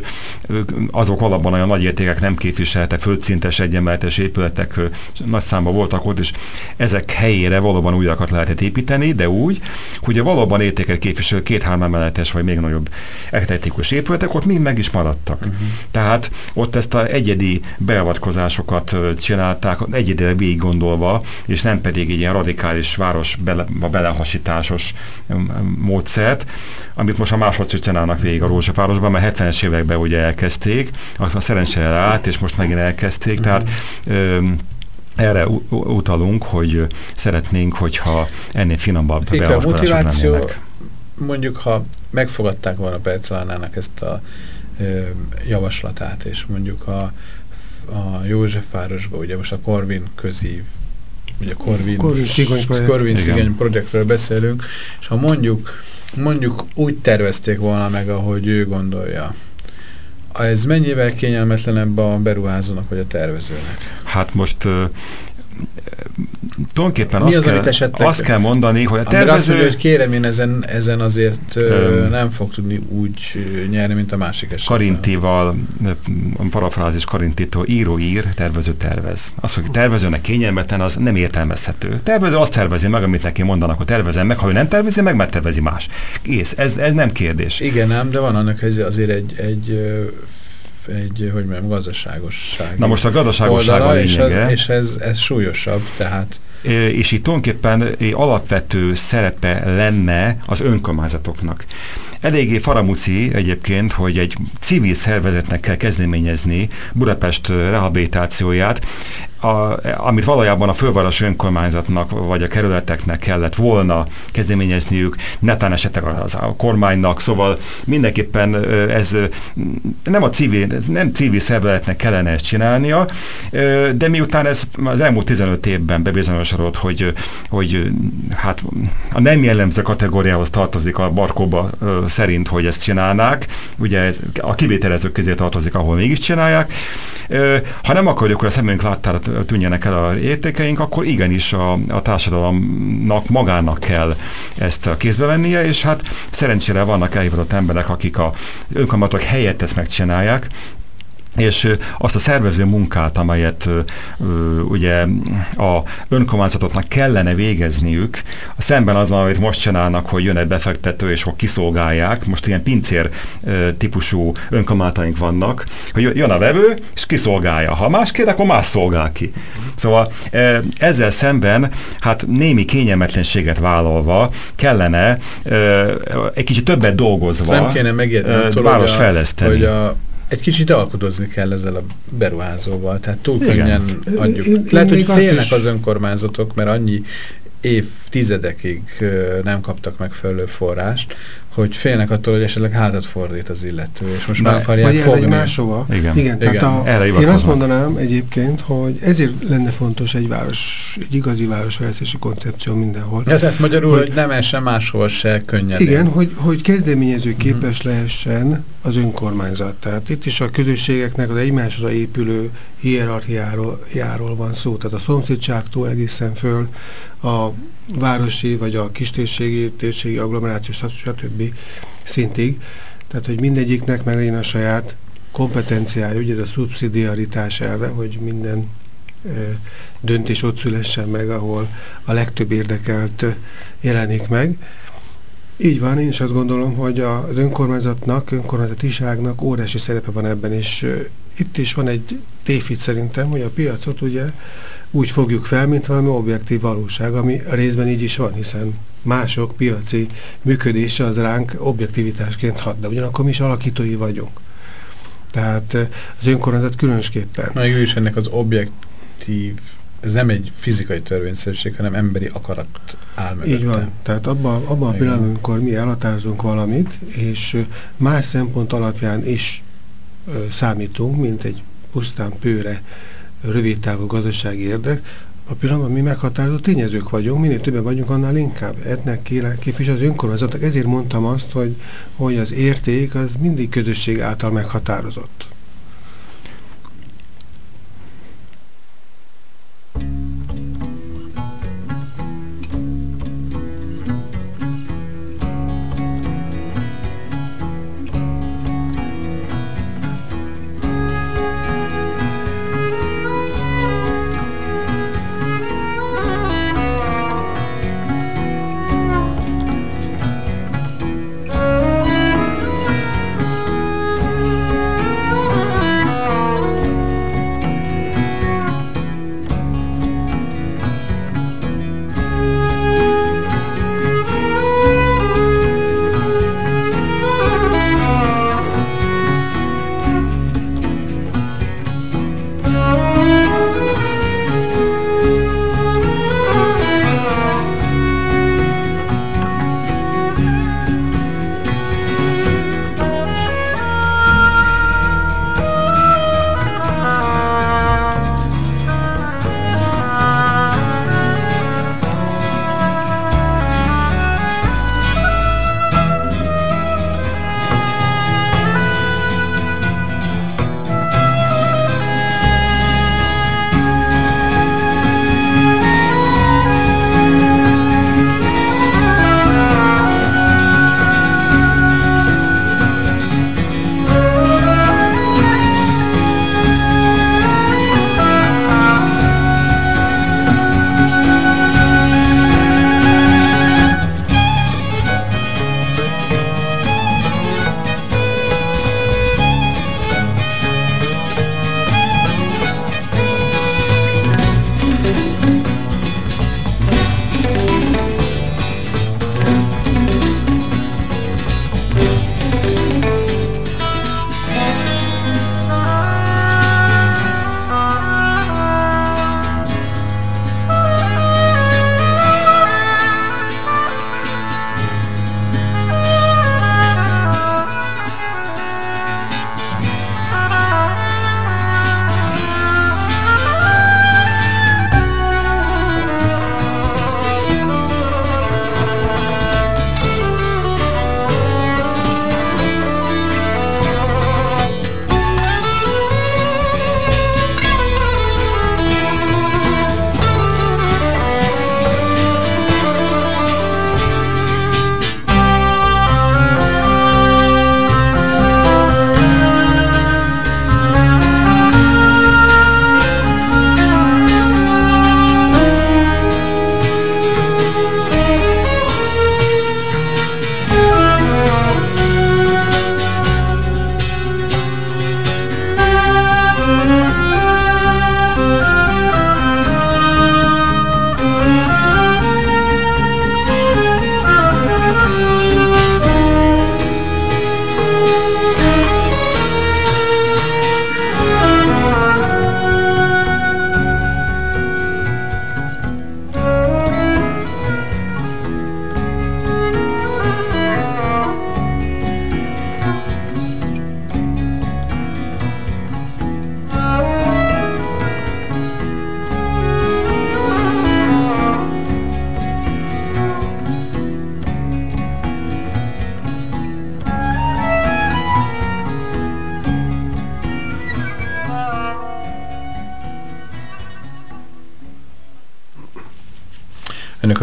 azok alapban olyan nagy értékek nem képviselte, földszintes, egyemeletes épületek nagy számban voltak ott, és ezek helyére valóban újakat lehetett építeni, de úgy, hogy a valóban értéket képviselő két-három emeletes vagy még nagyobb eklektikus épületek ott mind meg is maradtak. Uh-huh. Tehát ott ezt a egyedi beavatkozásokat csinálták, egyedileg végig gondolva, és nem pedig egy ilyen radikális város bele, belehasításos módszert, amit most a másodszor csinálnak végig a Rózsafárosban, mert 70-es években ugye elkezdték, aztán szerencsére át, és most megint elkezdték, uh-huh. tehát ö, erre utalunk, hogy szeretnénk, hogyha ennél finomabb a beavatkozások motiváció, lennének. mondjuk ha megfogadták volna Percelánának ezt a ö, javaslatát, és mondjuk a, a Józsefvárosba, ugye most a Corvin közi ugye Corvin, Corvin Szigony projekt. Corvin Igen. Szigony projektről beszélünk, és ha mondjuk, mondjuk úgy tervezték volna meg, ahogy ő gondolja, ez mennyivel kényelmetlenebb a beruházónak vagy a tervezőnek? Hát most tulajdonképpen azt, az, kell, esetleg- azt kell mondani, hogy a tervező... mondja, hogy kérem, én ezen, ezen azért Öm. nem fog tudni úgy nyerni, mint a másik esetben. Karintival, a parafrázis Karintitól író ír, tervező tervez. Az, hogy tervezőnek kényelmetlen, az nem értelmezhető. Tervező azt tervezi meg, amit neki mondanak, hogy tervezem meg, ha ő nem tervezi meg, megtervezi más. Kész, ez, ez nem kérdés. Igen, ám, de van annak ez azért egy, egy, egy hogy mondjam, gazdaságosság. Na most a gazdaságosság a oldala, és, lényege. ez, és ez, ez súlyosabb, tehát és itt tulajdonképpen alapvető szerepe lenne az önkormányzatoknak. Eléggé faramuci egyébként, hogy egy civil szervezetnek kell kezdeményezni Budapest rehabilitációját, a, amit valójában a fővárosi önkormányzatnak vagy a kerületeknek kellett volna kezdeményezniük, netán esetleg az, a kormánynak, szóval mindenképpen ez nem a civil, nem civil szervezetnek kellene ezt csinálnia, de miután ez az elmúlt 15 évben bebizonyosodott, hogy, hogy hát a nem jellemző kategóriához tartozik a Barkóba szerint, hogy ezt csinálnák, ugye a kivételezők közé tartozik, ahol mégis csinálják. Ha nem akarjuk, hogy a szemünk láttára tűnjenek el a értékeink, akkor igenis a, a társadalomnak magának kell ezt a kézbe vennie, és hát szerencsére vannak elhivatott emberek, akik a önkormányzatok helyett ezt megcsinálják, és azt a szervező munkát, amelyet ö, ugye a önkormányzatoknak kellene végezniük, szemben az, amit most csinálnak, hogy jön egy befektető, és hogy kiszolgálják, most ilyen pincér ö, típusú önkormányzataink vannak, hogy jö- jön a vevő, és kiszolgálja. Ha más kér, akkor más szolgál ki. Szóval ezzel szemben, hát némi kényelmetlenséget vállalva kellene ö, egy kicsit többet dolgozva Szóval nem kéne megijedni ö, attól, város hogy, a, fejleszteni. hogy a, egy kicsit alkudozni kell ezzel a beruházóval, tehát túl Igen. könnyen adjuk. Én- én Lehet, hogy félnek is- az önkormányzatok, mert annyi évtizedekig nem kaptak megfelelő forrást, hogy félnek attól, hogy esetleg hátat fordít az illető, és most már akarják Vagy fogni. máshova. Igen. Igen, tehát Igen. a, Erre én azt mondanám egyébként, hogy ezért lenne fontos egy város, egy igazi városfejlesztési koncepció mindenhol. Ja, tehát magyarul, Hogy- hogy, nem essen máshol se könnyedén. Igen, hogy, hogy kezdeményező képes lehessen az önkormányzat. Tehát itt is a közösségeknek az egymásra épülő hierarchiáról van szó. Tehát a szomszédságtól egészen föl a városi vagy a kistérségi, térségi agglomerációs, stb. szintig. Tehát, hogy mindegyiknek meglegyen a saját kompetenciája, ugye ez a szubszidiaritás elve, hogy minden ö, döntés ott szülessen meg, ahol a legtöbb érdekelt jelenik meg. Így van, én is azt gondolom, hogy az önkormányzatnak, önkormányzatiságnak óriási szerepe van ebben, és itt is van egy tévhit szerintem, hogy a piacot ugye úgy fogjuk fel, mint valami objektív valóság, ami részben így is van, hiszen mások piaci működése az ránk objektivitásként hat, de ugyanakkor mi is alakítói vagyunk. Tehát az önkormányzat különösképpen. Na, is ennek az objektív ez nem egy fizikai törvényszerűség, hanem emberi akarat áll mögötte. Így van. Tehát abban, abban a pillanatban, amikor mi elhatározunk valamit, és más szempont alapján is ö, számítunk, mint egy pusztán pőre rövidtávú gazdasági érdek, a pillanatban mi meghatározó tényezők vagyunk, minél többen vagyunk, annál inkább etnek kéne képvisel az önkormányzatok. Ezért mondtam azt, hogy, hogy az érték az mindig közösség által meghatározott.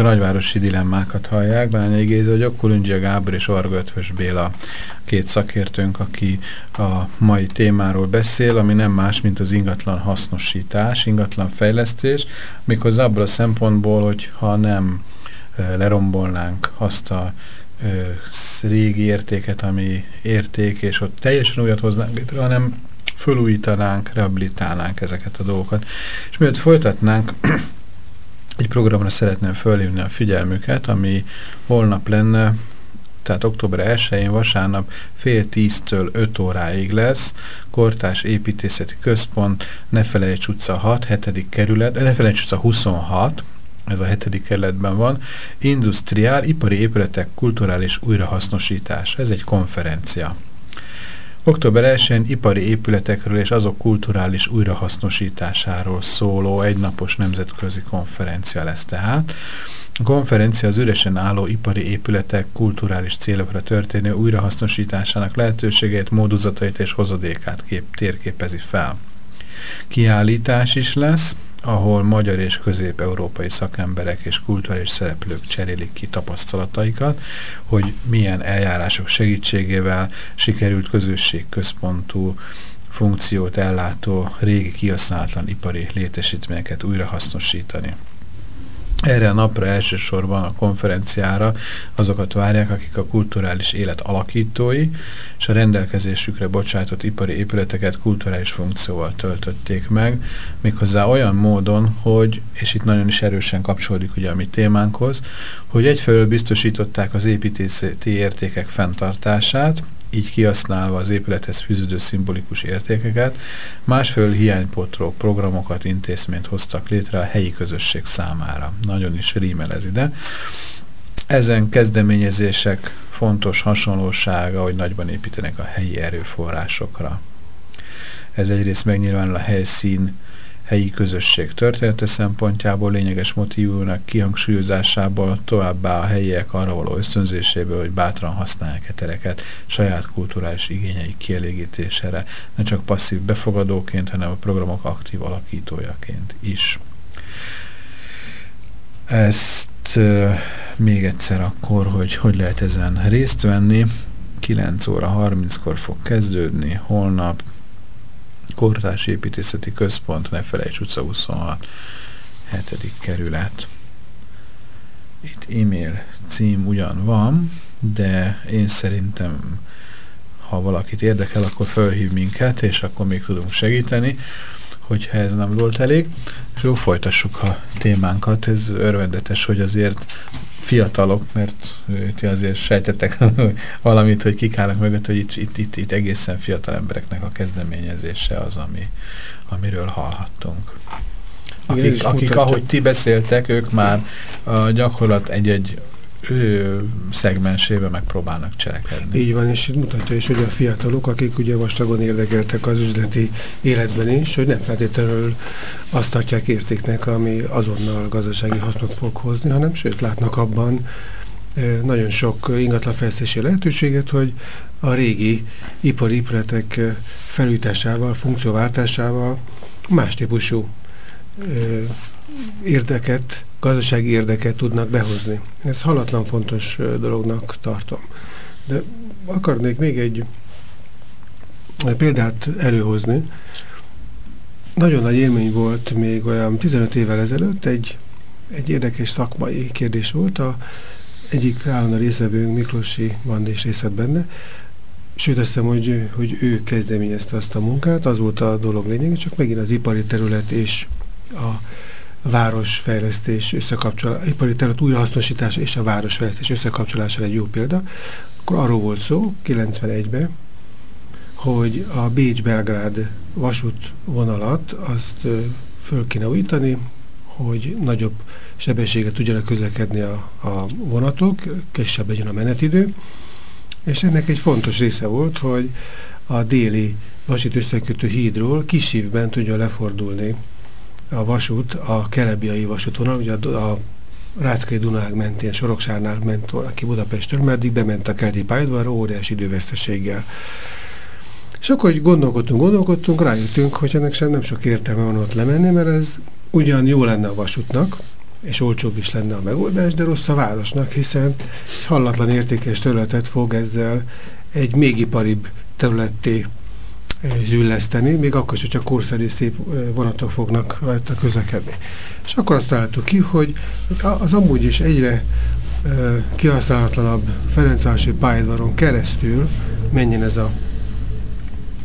Nagyvárosi dilemmákat hallják, Bányai Géza vagyok, Kulundzsia Gábor és Varga Ötvös Béla két szakértőnk, aki a mai témáról beszél, ami nem más, mint az ingatlan hasznosítás, ingatlan fejlesztés, méghozzá abból a szempontból, hogy ha nem lerombolnánk azt a régi értéket, ami érték, és ott teljesen újat hoznánk létre, hanem fölújítanánk, rehabilitálnánk ezeket a dolgokat. És mielőtt folytatnánk, <clears throat> egy programra szeretném fölhívni a figyelmüket, ami holnap lenne, tehát október 1-én vasárnap fél tíztől 5 óráig lesz, Kortás Építészeti Központ, Ne felejts utca 6, 7. kerület, Ne felejts utca 26, ez a hetedik kerületben van, industriál, ipari épületek kulturális újrahasznosítás. Ez egy konferencia. Október 1-én ipari épületekről és azok kulturális újrahasznosításáról szóló egynapos nemzetközi konferencia lesz tehát. A konferencia az üresen álló ipari épületek kulturális célokra történő újrahasznosításának lehetőségét, módozatait és hozadékát kép, térképezi fel. Kiállítás is lesz, ahol magyar és közép-európai szakemberek és kulturális szereplők cserélik ki tapasztalataikat, hogy milyen eljárások segítségével sikerült közösségközpontú funkciót ellátó régi kihasználatlan ipari létesítményeket újrahasznosítani. Erre a napra elsősorban a konferenciára azokat várják, akik a kulturális élet alakítói, és a rendelkezésükre bocsátott ipari épületeket kulturális funkcióval töltötték meg, méghozzá olyan módon, hogy, és itt nagyon is erősen kapcsolódik ugye a mi témánkhoz, hogy egyfelől biztosították az építészeti értékek fenntartását, így kihasználva az épülethez fűződő szimbolikus értékeket, másfelől hiánypotró programokat, intézményt hoztak létre a helyi közösség számára. Nagyon is rímel ez ide. Ezen kezdeményezések fontos hasonlósága, hogy nagyban építenek a helyi erőforrásokra. Ez egyrészt megnyilvánul a helyszín helyi közösség története szempontjából lényeges motivumnak kihangsúlyozásából, továbbá a helyiek arra való ösztönzéséből, hogy bátran használják tereket saját kulturális igényeik kielégítésére, ne csak passzív befogadóként, hanem a programok aktív alakítójaként is. Ezt uh, még egyszer akkor, hogy hogy lehet ezen részt venni. 9 óra 30-kor fog kezdődni, holnap Kortárs Építészeti Központ, ne felejts utca 26, 7. kerület. Itt e-mail cím ugyan van, de én szerintem, ha valakit érdekel, akkor felhív minket, és akkor még tudunk segíteni, hogyha ez nem volt elég. És jó, folytassuk a témánkat. Ez örvendetes, hogy azért fiatalok, mert ti azért sejtettek <laughs> valamit, hogy kik állnak mögött, hogy itt, itt, itt, itt egészen fiatal embereknek a kezdeményezése az, ami, amiről hallhattunk. Akik, akik ahogy ti beszéltek, ők már a gyakorlat egy-egy szegmensébe megpróbálnak cselekedni. Így van, és itt mutatja is, hogy a fiatalok, akik ugye vastagon érdekeltek az üzleti életben is, hogy nem feltétlenül azt tartják értéknek, ami azonnal gazdasági hasznot fog hozni, hanem sőt látnak abban nagyon sok ingatlanfejlesztési lehetőséget, hogy a régi ipari épületek felújításával, funkcióváltásával más típusú érdeket gazdasági érdeket tudnak behozni. Én ezt halatlan fontos dolognak tartom. De akarnék még egy példát előhozni. Nagyon nagy élmény volt még olyan 15 évvel ezelőtt, egy, egy érdekes szakmai kérdés volt. A egyik állandó részvevőnk Miklósi Band is részt benne, Sőt, azt hiszem, hogy, hogy ő kezdeményezte azt a munkát, az volt a dolog lényege, csak megint az ipari terület és a városfejlesztés összekapcsolása, ipari terület újrahasznosítása és a városfejlesztés összekapcsolása egy jó példa, akkor arról volt szó 91-ben, hogy a Bécs-Belgrád vasút vonalat azt föl kéne újítani, hogy nagyobb sebességet tudjanak közlekedni a, a vonatok, kisebb legyen a menetidő, és ennek egy fontos része volt, hogy a déli vasút összekötő hídról kis évben tudja lefordulni a vasút, a kelebiai vasútvonal, ugye a, a Ráckai Dunák mentén, Soroksárnál ment aki Budapestről, meddig bement a keleti pályadvarra óriási időveszteséggel. És akkor, hogy gondolkodtunk, gondolkodtunk, rájöttünk, hogy ennek sem nem sok értelme van ott lemenni, mert ez ugyan jó lenne a vasútnak, és olcsóbb is lenne a megoldás, de rossz a városnak, hiszen hallatlan értékes területet fog ezzel egy még iparibb területté zülleszteni, még akkor is, csak korszerű szép vonatok fognak rajta közlekedni. És akkor azt találtuk ki, hogy az amúgy is egyre kihasználatlanabb Ferencvárosi pályadvaron keresztül menjen ez a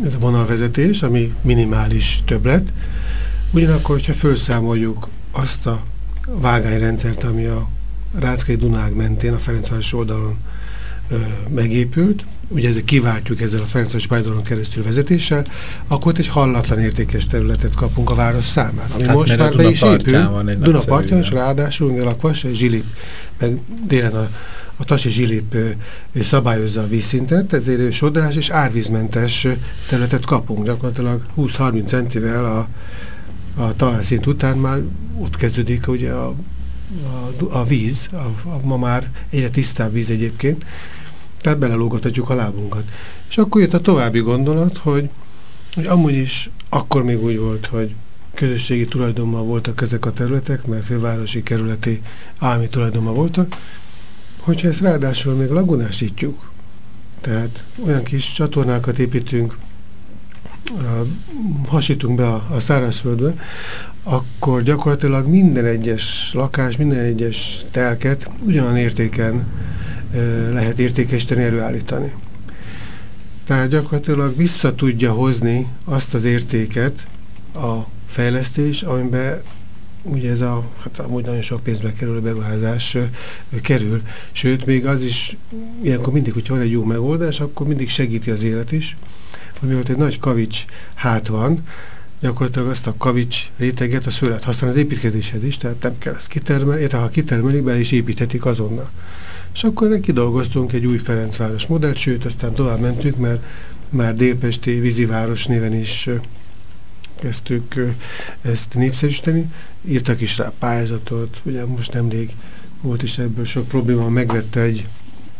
ez a vonalvezetés, ami minimális többlet. Ugyanakkor, hogyha felszámoljuk azt a vágányrendszert, ami a Ráckai Dunák mentén, a Ferencváros oldalon megépült, ugye ezzel kiváltjuk ezzel a Ferencváros pályadalon keresztül vezetéssel, akkor egy hallatlan értékes területet kapunk a város számára. Ami hát, most már be is épül. Dunapartján, és ráadásul a Lakvas, Zsilip, meg délen a, a Tasi Zsilip szabályozza a vízszintet, ezért sodrás és árvízmentes területet kapunk. Gyakorlatilag 20-30 centivel a, a talajszint után már ott kezdődik ugye a a, a víz, a, a, ma már egyre tisztább víz egyébként, tehát belelógathatjuk a lábunkat. És akkor jött a további gondolat, hogy, hogy amúgy is akkor még úgy volt, hogy közösségi tulajdonban voltak ezek a területek, mert fővárosi kerületi állami tulajdonban voltak, hogyha ezt ráadásul még lagunásítjuk, tehát olyan kis csatornákat építünk, hasítunk be a, a szárazföldbe, akkor gyakorlatilag minden egyes lakás, minden egyes telket ugyanan értéken lehet értékesíteni, előállítani. Tehát gyakorlatilag vissza tudja hozni azt az értéket a fejlesztés, amiben ugye ez a, hát amúgy nagyon sok pénzbe kerülő beruházás kerül. Sőt, még az is, ilyenkor mindig, hogyha van egy jó megoldás, akkor mindig segíti az élet is. Mivel egy nagy kavics hát van, gyakorlatilag azt a kavics réteget, föl lehet használni az építkezéshez is, tehát nem kell ezt kitermelni, illetve ha kitermelik, be is építhetik azonnal. És akkor neki dolgoztunk egy új Ferencváros modellt, sőt, aztán tovább mentünk, mert már Délpesti víziváros néven is kezdtük ezt népszerűsíteni. Írtak is rá pályázatot, ugye most nemrég volt is ebből sok probléma, megvette egy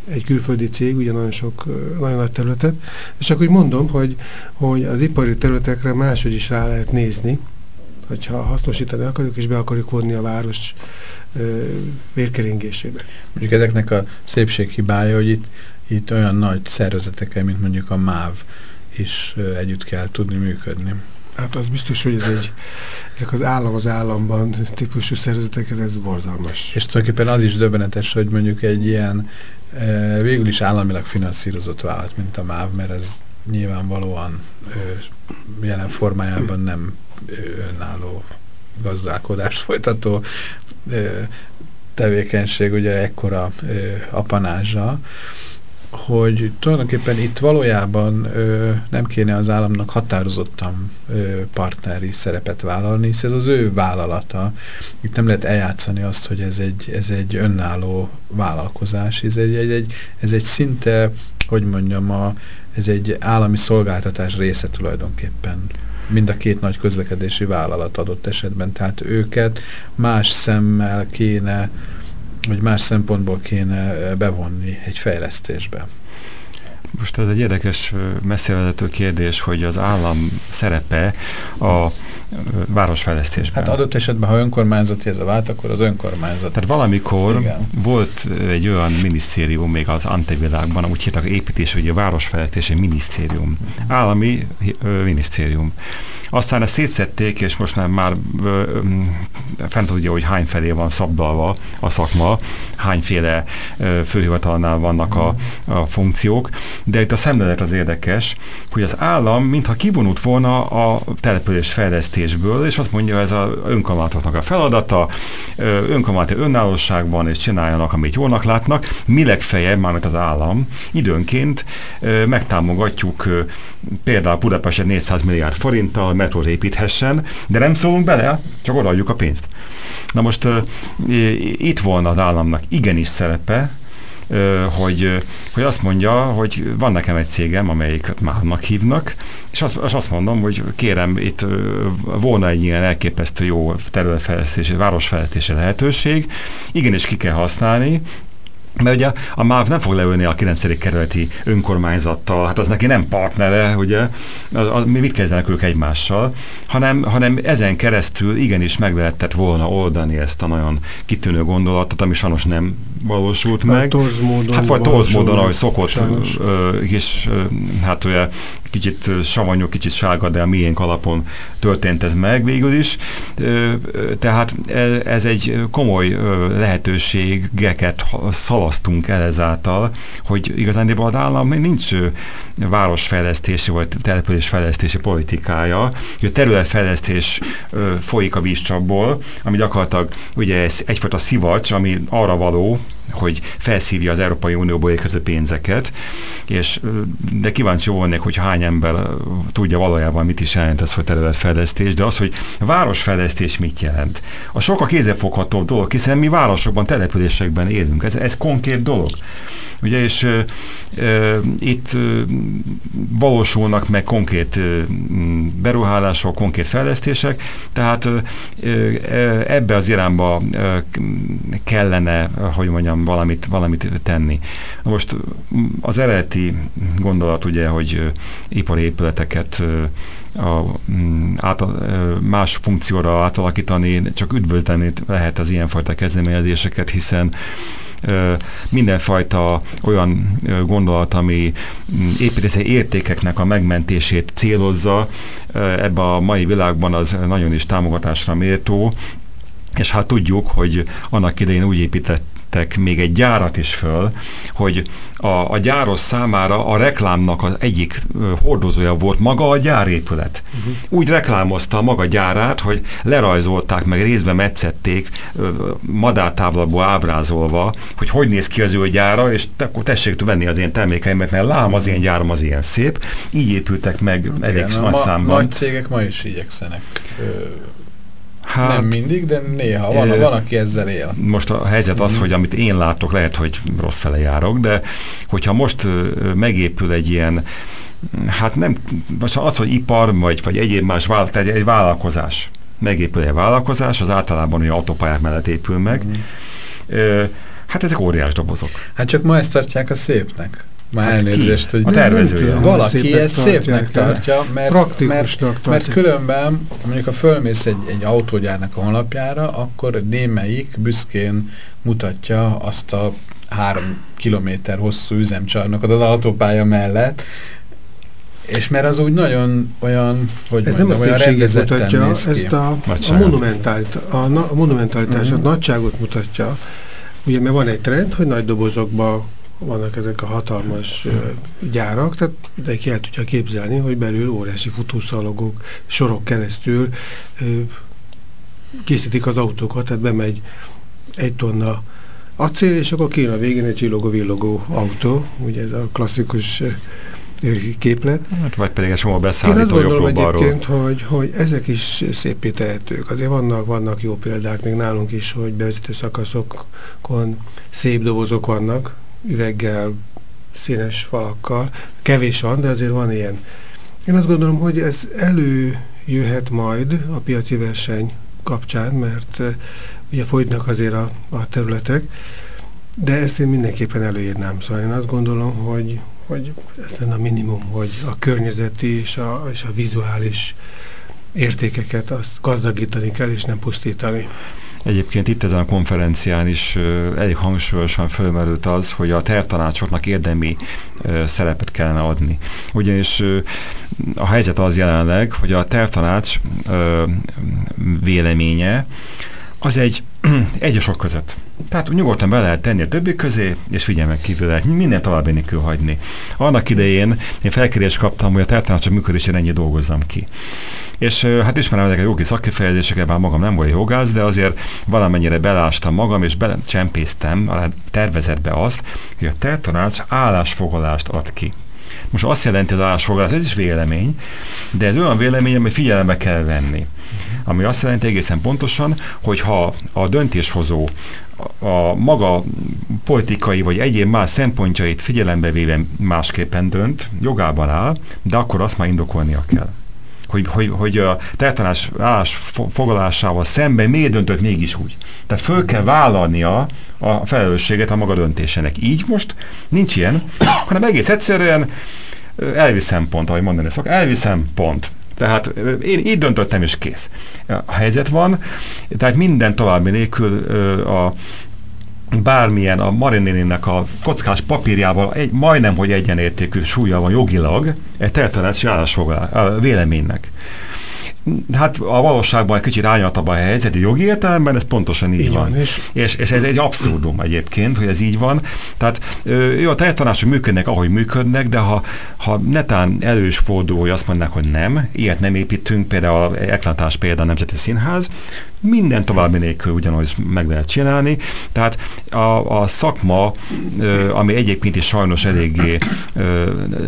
egy külföldi cég, ugye nagyon sok, nagyon nagy területet, és akkor úgy mondom, hogy, hogy az ipari területekre máshogy is rá lehet nézni, hogyha hasznosítani akarjuk, és be akarjuk vonni a város vérkeringésébe. Mondjuk ezeknek a szépség hibája, hogy itt, itt olyan nagy szervezetekkel, mint mondjuk a MÁV is együtt kell tudni működni. Hát az biztos, hogy ez egy, ezek az állam az államban típusú szervezetek, ez, ez borzalmas. És tulajdonképpen az is döbbenetes, hogy mondjuk egy ilyen e, végül is államilag finanszírozott vállalat, mint a MÁV, mert ez nyilvánvalóan e, jelen formájában nem önálló gazdálkodást folytató tevékenység, ugye ekkora apanázsa, hogy tulajdonképpen itt valójában ö, nem kéne az államnak határozottan ö, partneri szerepet vállalni, hisz ez az ő vállalata. Itt nem lehet eljátszani azt, hogy ez egy, ez egy önálló vállalkozás, ez egy, egy, egy, ez egy szinte, hogy mondjam, a, ez egy állami szolgáltatás része tulajdonképpen mind a két nagy közlekedési vállalat adott esetben, tehát őket más szemmel kéne hogy más szempontból kéne bevonni egy fejlesztésbe. Most ez egy érdekes messzélvezető kérdés, hogy az állam szerepe a városfejlesztésben. Hát adott esetben, ha önkormányzati ez a vált, akkor az önkormányzat. Tehát valamikor Igen. volt egy olyan minisztérium még az antivilágban, úgy hívták építés, hogy a városfejlesztési minisztérium. Állami minisztérium. Aztán ezt szétszették, és most már, már fent tudja, hogy hány felé van szabdalva a szakma, hányféle főhivatalnál vannak a, a funkciók, de itt a szemlélet az érdekes, hogy az állam mintha kivonult volna a település fejlesztésből, és azt mondja, ez az önkormányzatoknak a feladata, önkormányzati önállóság van, és csináljanak, amit jónak látnak, mi legfeljebb, mármint az állam, időnként megtámogatjuk például Budapestet 400 milliárd forinttal, metrót építhessen, de nem szólunk bele, csak odaadjuk a pénzt. Na most itt volna az államnak igenis szerepe, hogy, hogy azt mondja, hogy van nekem egy cégem, amelyiket márnak hívnak, és azt, azt mondom, hogy kérem, itt volna egy ilyen elképesztő jó területfejlesztési, városfejlesztési lehetőség, igenis ki kell használni, mert ugye a MÁV nem fog leülni a 9. kerületi önkormányzattal, hát az neki nem partnere, ugye, az, az, mit kezdenek ők egymással, hanem, hanem ezen keresztül igenis meg lehetett volna oldani ezt a nagyon kitűnő gondolatot, ami sajnos nem valósult meg. Torz módon. Hát vagy torz módon, ahogy szokott, és hát ugye kicsit savanyú, kicsit sárga, de a miénk alapon történt ez meg végül is. Tehát e, ez egy komoly lehetőségeket szalasztunk el ezáltal, hogy igazán az állam nincs városfejlesztési vagy településfejlesztési politikája, hogy a területfejlesztés folyik a vízcsapból, ami gyakorlatilag ugye ez egyfajta szivacs, ami arra való, hogy felszívja az Európai Unióból érkező pénzeket, és de kíváncsi volnék, hogy hány ember tudja valójában mit is jelent ez, hogy területfejlesztés, de az, hogy városfejlesztés mit jelent. A sokkal kézzelfoghatóbb dolog, hiszen mi városokban, településekben élünk. Ez, ez konkrét dolog. Ugye, és e, e, itt e, valósulnak meg konkrét e, beruhálások, konkrét fejlesztések, tehát e, ebbe az irányba e, kellene, hogy mondjam, valamit, valamit tenni. Most az eredeti gondolat ugye, hogy ipari épületeket a, át, más funkcióra átalakítani, csak üdvözleni lehet az ilyenfajta kezdeményezéseket, hiszen mindenfajta olyan gondolat, ami építési értékeknek a megmentését célozza, ebbe a mai világban az nagyon is támogatásra méltó, és hát tudjuk, hogy annak idején úgy épített építettek még egy gyárat is föl, hogy a, a gyáros számára a reklámnak az egyik hordozója volt maga a gyárépület. Uh-huh. Úgy reklámozta a maga gyárát, hogy lerajzolták, meg részben metszették, madártávlatból ábrázolva, hogy hogy néz ki az ő gyára, és akkor tessék venni az ilyen termékeimet, mert lám az én gyárom az ilyen szép. Így épültek meg elég nagy számban. Nagy cégek ma is igyekszenek Hát, nem mindig, de néha. Van, e, van, aki ezzel él. Most a helyzet az, mm. hogy amit én látok, lehet, hogy rossz fele járok, de hogyha most megépül egy ilyen, hát nem, most az, hogy ipar, vagy, vagy egyéb más vállalat, egy, vállalkozás, megépül egy vállalkozás, az általában olyan autópályák mellett épül meg, mm. hát ezek óriás dobozok. Hát csak ma ezt tartják a szépnek. Már hát elnézést, hogy a tervezője. Valaki ezt szépnek tartja, mert, mert, tartja. mert különben, mondjuk ha fölmész egy, egy autógyárnak a honlapjára, akkor némelyik büszkén mutatja azt a három kilométer hosszú üzemcsarnokot az autópálya mellett, és mert az úgy nagyon olyan, hogy ez mondjam, nem a olyan mutatja, ezt a, a, monumentálit, a, a monumentalitását, uh mhm. -huh. nagyságot mutatja. Ugye, mert van egy trend, hogy nagy dobozokba vannak ezek a hatalmas gyárak, tehát mindenki el tudja képzelni, hogy belül óriási futószalagok, sorok keresztül készítik az autókat, tehát bemegy egy tonna acél, és akkor kijön a végén egy csillogó-villogó autó, ugye ez a klasszikus képlet. Hát, vagy pedig egy csomó beszállító Én azt gondolom egyébként, hogy, hogy ezek is szépé tehetők. Azért vannak, vannak jó példák még nálunk is, hogy bevezető szakaszokon szép dobozok vannak, üveggel, színes falakkal. Kevés van, de azért van ilyen. Én azt gondolom, hogy ez előjöhet majd a piaci verseny kapcsán, mert uh, ugye folytnak azért a, a területek, de ezt én mindenképpen előírnám. Szóval én azt gondolom, hogy, hogy ez lenne a minimum, hogy a környezeti és a, és a vizuális értékeket azt gazdagítani kell, és nem pusztítani. Egyébként itt ezen a konferencián is elég hangsúlyosan fölmerült az, hogy a tervtanácsoknak érdemi szerepet kellene adni. Ugyanis a helyzet az jelenleg, hogy a tervtanács véleménye az egy <clears throat> egyesok között. Tehát nyugodtan be lehet tenni a többi közé, és figyelmen kívül lehet minden további nélkül hagyni. Annak idején én felkérést kaptam, hogy a tervtanácsok működésére ennyi dolgozzam ki. És hát ismerem ezeket a jogi szakkifejezéseket, bár magam nem vagyok jogász, de azért valamennyire belástam magam, és belecsempésztem a tervezetbe azt, hogy a tervtanács állásfoglalást ad ki. Most azt jelenti az állásfoglalás, ez is vélemény, de ez olyan vélemény, ami figyelembe kell venni. Ami azt jelenti egészen pontosan, hogy ha a döntéshozó a maga politikai vagy egyéb más szempontjait figyelembe véve másképpen dönt, jogában áll, de akkor azt már indokolnia kell hogy, hogy, hogy a teltanás állásfoglalásával szemben miért döntött mégis úgy. Tehát föl kell vállalnia a felelősséget a maga döntésének. Így most nincs ilyen, hanem egész egyszerűen elviszem pont, ahogy mondani szok, elviszem pont. Tehát én így döntöttem, és kész. A helyzet van, tehát minden további nélkül a bármilyen a Marinéninek a kockás papírjával egy, majdnem, hogy egyenértékű súlya van jogilag egy teltanácsi állásfoglalás, véleménynek. Hát a valóságban egy kicsit árnyaltabb a helyzet, jogi értelemben ez pontosan így, így van. van. És, és, és ez egy abszurdum egyébként, hogy ez így van. Tehát jó, a tehettanácsok működnek, ahogy működnek, de ha, ha netán elős fordul, hogy azt mondják, hogy nem, ilyet nem építünk, például Eklantás példa a Nemzeti Színház, minden további nélkül ugyanúgy meg lehet csinálni. Tehát a, a szakma, ami egyébként is sajnos eléggé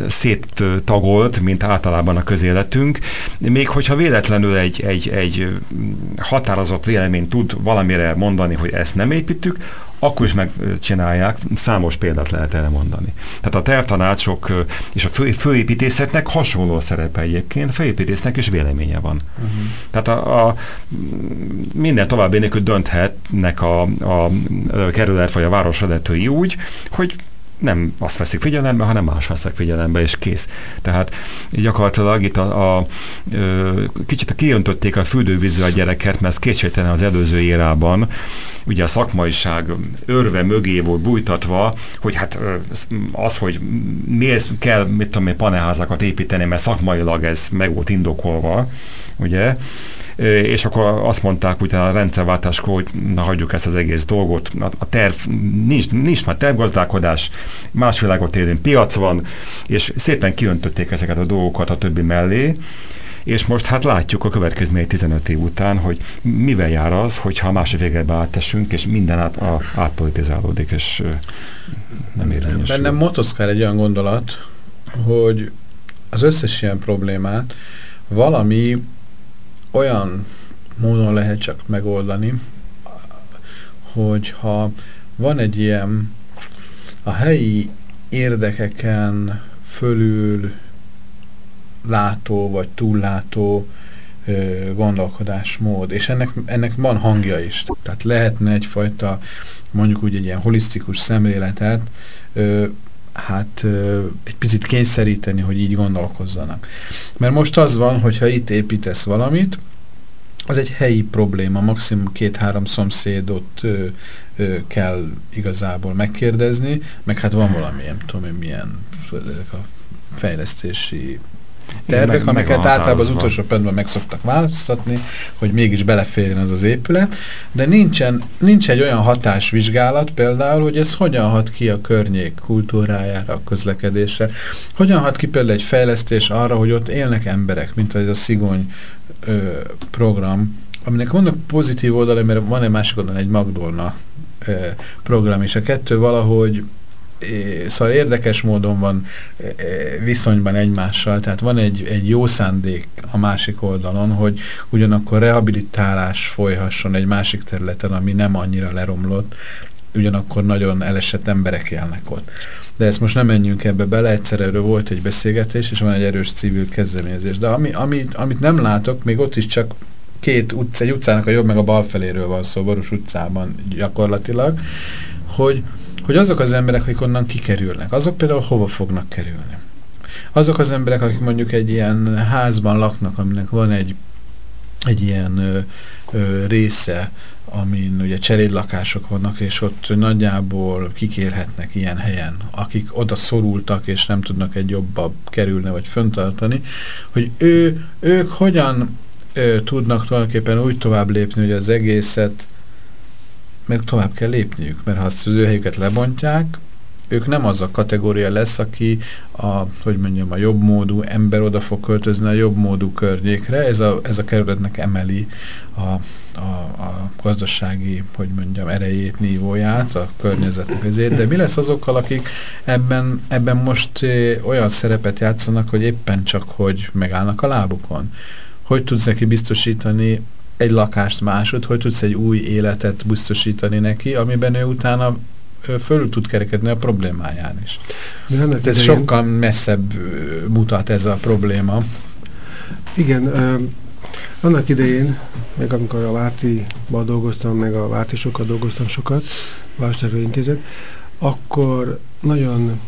széttagolt, mint általában a közéletünk, még hogyha véletlenül egy, egy, egy határozott vélemény tud valamire mondani, hogy ezt nem építjük, akkor is megcsinálják, számos példát lehet erre mondani. Tehát a tervtanácsok és a fő, főépítészetnek hasonló szerepe egyébként, a főépítésznek is véleménye van. Uh-huh. Tehát a, a, minden további nélkül dönthetnek a, a kerület vagy a városvezetői úgy, hogy nem azt veszik figyelembe, hanem más veszek figyelembe, és kész. Tehát gyakorlatilag itt a, a, a kicsit kiöntötték a fürdővízre a gyereket, mert ez kétségtelen az előző érában, ugye a szakmaiság örve mögé volt bújtatva, hogy hát az, hogy miért kell, mit tudom én, panelházakat építeni, mert szakmailag ez meg volt indokolva, ugye, és akkor azt mondták utána a rendszerváltáskor, hogy na hagyjuk ezt az egész dolgot, a, terv, nincs, nincs már tervgazdálkodás, más világot élünk, piac van, és szépen kiöntötték ezeket a dolgokat a többi mellé, és most hát látjuk a következmény 15 év után, hogy mivel jár az, hogyha a másik végebe áttesünk, és minden át, a, átpolitizálódik, és nem érvényes. Bennem motoszkál egy olyan gondolat, hogy az összes ilyen problémát valami olyan módon lehet csak megoldani, hogyha van egy ilyen a helyi érdekeken fölül látó vagy túllátó ö, gondolkodásmód, és ennek, ennek van hangja is. Tehát lehetne egyfajta, mondjuk úgy egy ilyen holisztikus szemléletet ö, hát egy picit kényszeríteni, hogy így gondolkozzanak. Mert most az van, hogyha itt építesz valamit, az egy helyi probléma, maximum két-három szomszédot ö, ö, kell igazából megkérdezni, meg hát van valami, nem tudom én milyen a fejlesztési tervek, meg, amiket általában az utolsó pillanatban meg szoktak választatni, hogy mégis beleférjen az az épület, de nincsen, nincs egy olyan hatásvizsgálat például, hogy ez hogyan hat ki a környék kultúrájára, a közlekedésre, hogyan hat ki például egy fejlesztés arra, hogy ott élnek emberek, mint ez a Szigony ö, program, aminek vannak pozitív oldalai, mert van egy másik oldalon egy Magdolna ö, program, és a kettő valahogy szóval érdekes módon van viszonyban egymással, tehát van egy, egy jó szándék a másik oldalon, hogy ugyanakkor rehabilitálás folyhasson egy másik területen, ami nem annyira leromlott, ugyanakkor nagyon elesett emberek élnek ott. De ezt most nem menjünk ebbe bele, egyszer erről volt egy beszélgetés, és van egy erős civil kezdeményezés. De ami, ami, amit nem látok, még ott is csak két utca, egy utcának a jobb meg a bal feléről van szó, Boros utcában gyakorlatilag, hogy hogy azok az emberek, akik onnan kikerülnek, azok például hova fognak kerülni. Azok az emberek, akik mondjuk egy ilyen házban laknak, aminek van egy, egy ilyen ö, ö, része, amin ugye cserédlakások vannak, és ott nagyjából kikérhetnek ilyen helyen, akik oda szorultak, és nem tudnak egy jobba kerülni, vagy föntartani, hogy ő, ők hogyan ö, tudnak tulajdonképpen úgy tovább lépni, hogy az egészet meg tovább kell lépniük, mert ha azt az ő helyüket lebontják, ők nem az a kategória lesz, aki a, hogy mondjam, a jobb módú ember oda fog költözni a jobb módú környékre. Ez a, ez a kerületnek emeli a, a, a gazdasági, hogy mondjam, erejét, nívóját, a környezetnek ezért. De mi lesz azokkal, akik ebben, ebben most eh, olyan szerepet játszanak, hogy éppen csak, hogy megállnak a lábukon? Hogy tudsz neki biztosítani egy lakást másod, hogy tudsz egy új életet biztosítani neki, amiben ő utána föl tud kerekedni a problémáján is. De ez idején... sokkal messzebb mutat ez a probléma. Igen, ö, annak idején, meg amikor a Vártiba dolgoztam, meg a Vártisokkal dolgoztam sokat, Várostervő Intézet, akkor nagyon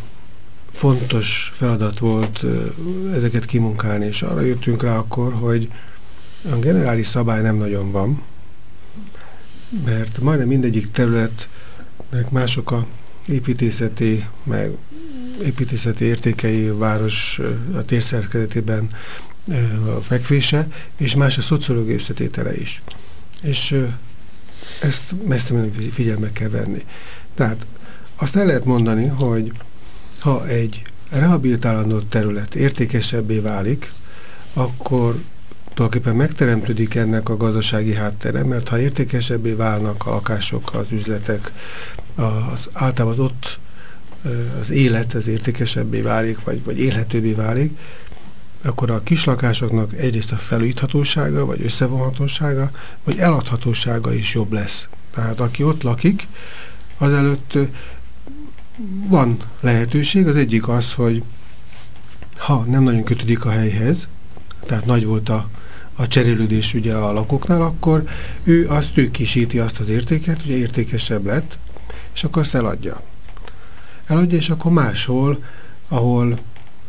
fontos feladat volt ezeket kimunkálni, és arra jöttünk rá akkor, hogy a generális szabály nem nagyon van, mert majdnem mindegyik terület meg mások a építészeti, meg építészeti értékei város a térszerkezetében a fekvése, és más a szociológiai összetétele is. És ezt messze figyelme kell venni. Tehát azt el lehet mondani, hogy ha egy rehabilitálandó terület értékesebbé válik, akkor tulajdonképpen megteremtődik ennek a gazdasági háttere, mert ha értékesebbé válnak a lakások, az üzletek, az általában az ott az élet az értékesebbé válik, vagy, vagy élhetőbbé válik, akkor a kislakásoknak egyrészt a felújíthatósága, vagy összevonhatósága, vagy eladhatósága is jobb lesz. Tehát aki ott lakik, azelőtt van lehetőség. Az egyik az, hogy ha nem nagyon kötődik a helyhez, tehát nagy volt a, a cserélődés ugye a lakóknál, akkor ő azt tőkésíti azt az értéket, ugye értékesebb lett, és akkor azt eladja. Eladja, és akkor máshol, ahol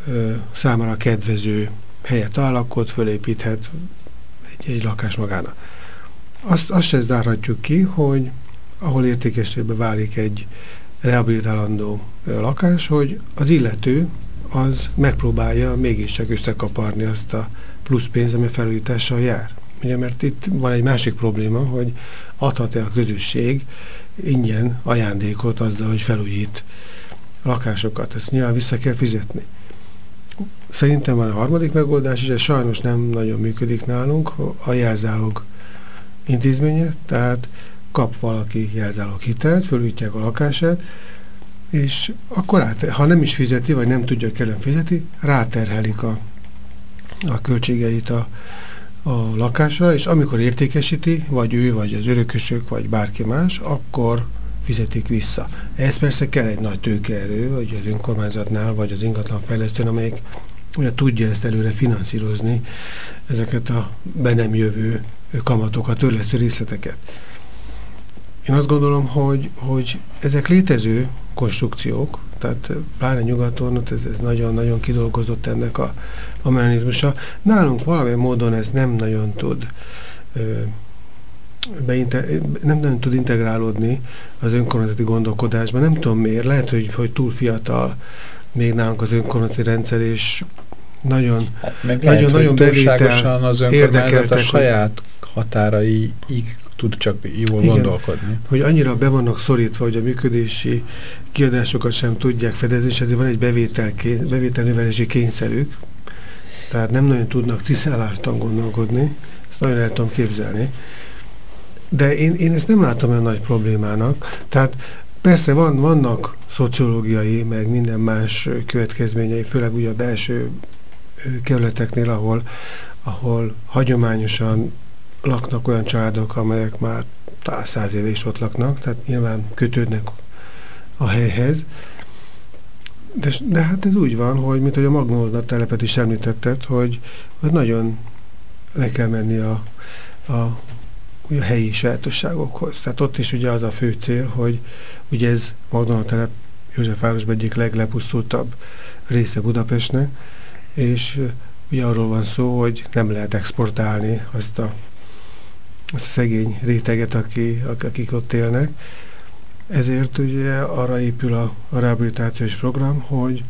ö, számára kedvező helyet alakot, fölépíthet egy, egy lakás magának. Azt, azt se zárhatjuk ki, hogy ahol értékesébbe válik egy rehabilitálandó lakás, hogy az illető az megpróbálja mégiscsak összekaparni azt a plusz pénz, ami felújítással jár. Ugye, mert itt van egy másik probléma, hogy adhat-e a közösség ingyen ajándékot azzal, hogy felújít lakásokat. Ezt nyilván vissza kell fizetni. Szerintem van a harmadik megoldás, és ez sajnos nem nagyon működik nálunk, a jelzálog intézménye, tehát kap valaki jelzálog hitelt, fölújítják a lakását, és akkor át, ha nem is fizeti, vagy nem tudja kellene fizeti, ráterhelik a, a költségeit a, a lakásra, és amikor értékesíti, vagy ő, vagy az örökösök, vagy bárki más, akkor fizetik vissza. Ez persze kell egy nagy tőkeerő, vagy az önkormányzatnál, vagy az ingatlan fejlesztőn, amelyik ugye tudja ezt előre finanszírozni, ezeket a be nem jövő kamatokat, törlesztő részleteket. Én azt gondolom, hogy, hogy ezek létező konstrukciók, tehát pláne nyugaton, ez nagyon-nagyon kidolgozott ennek a, a mechanizmusa. Nálunk valamilyen módon ez nem nagyon tud beinte, nem nagyon tud integrálódni az önkormányzati gondolkodásba. Nem tudom miért, lehet, hogy, hogy túl fiatal még nálunk az önkormányzati rendszer, és nagyon, hát meg nagyon, lehet, nagyon bevétel az önkormányzat a saját határaiig tud csak jól Igen, gondolkodni. Hogy annyira be vannak szorítva, hogy a működési kiadásokat sem tudják fedezni, és ezért van egy bevétel, bevételnövelési kényszerük, tehát nem nagyon tudnak ciszellártan gondolkodni, ezt nagyon el tudom képzelni. De én, én ezt nem látom olyan nagy problémának. Tehát persze van, vannak szociológiai, meg minden más következményei, főleg ugye a belső kerületeknél, ahol, ahol hagyományosan laknak olyan családok, amelyek már száz éve is ott laknak, tehát nyilván kötődnek a helyhez. De, de hát ez úgy van, hogy mint hogy a Magnolda telepet is említetted, hogy, hogy nagyon le kell menni a, a, a helyi sajátosságokhoz. Tehát ott is ugye az a fő cél, hogy ugye ez Magnolda telep Józsefvárosban egyik leglepusztultabb része Budapestnek, és ugye arról van szó, hogy nem lehet exportálni azt a azt a szegény réteget, aki, akik ott élnek. Ezért ugye arra épül a, rehabilitációs program, hogy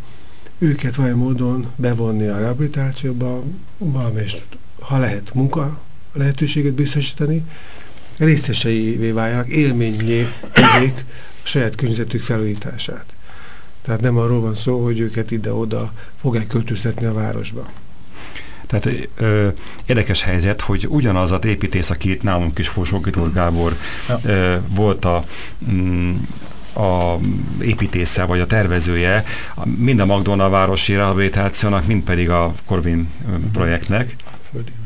őket vajon módon bevonni a rehabilitációba, valamelyest, ha lehet munka lehetőséget biztosítani, részeseivé váljanak, élményé tegyék a saját környezetük felújítását. Tehát nem arról van szó, hogy őket ide-oda fogják költöztetni a városba. Tehát ö, érdekes helyzet, hogy ugyanaz az építész, aki itt nálunk is Fosókitól Gábor ö, volt a mm, a építésze vagy a tervezője mind a Magdona városi rehabilitációnak, mind pedig a Corvin projektnek.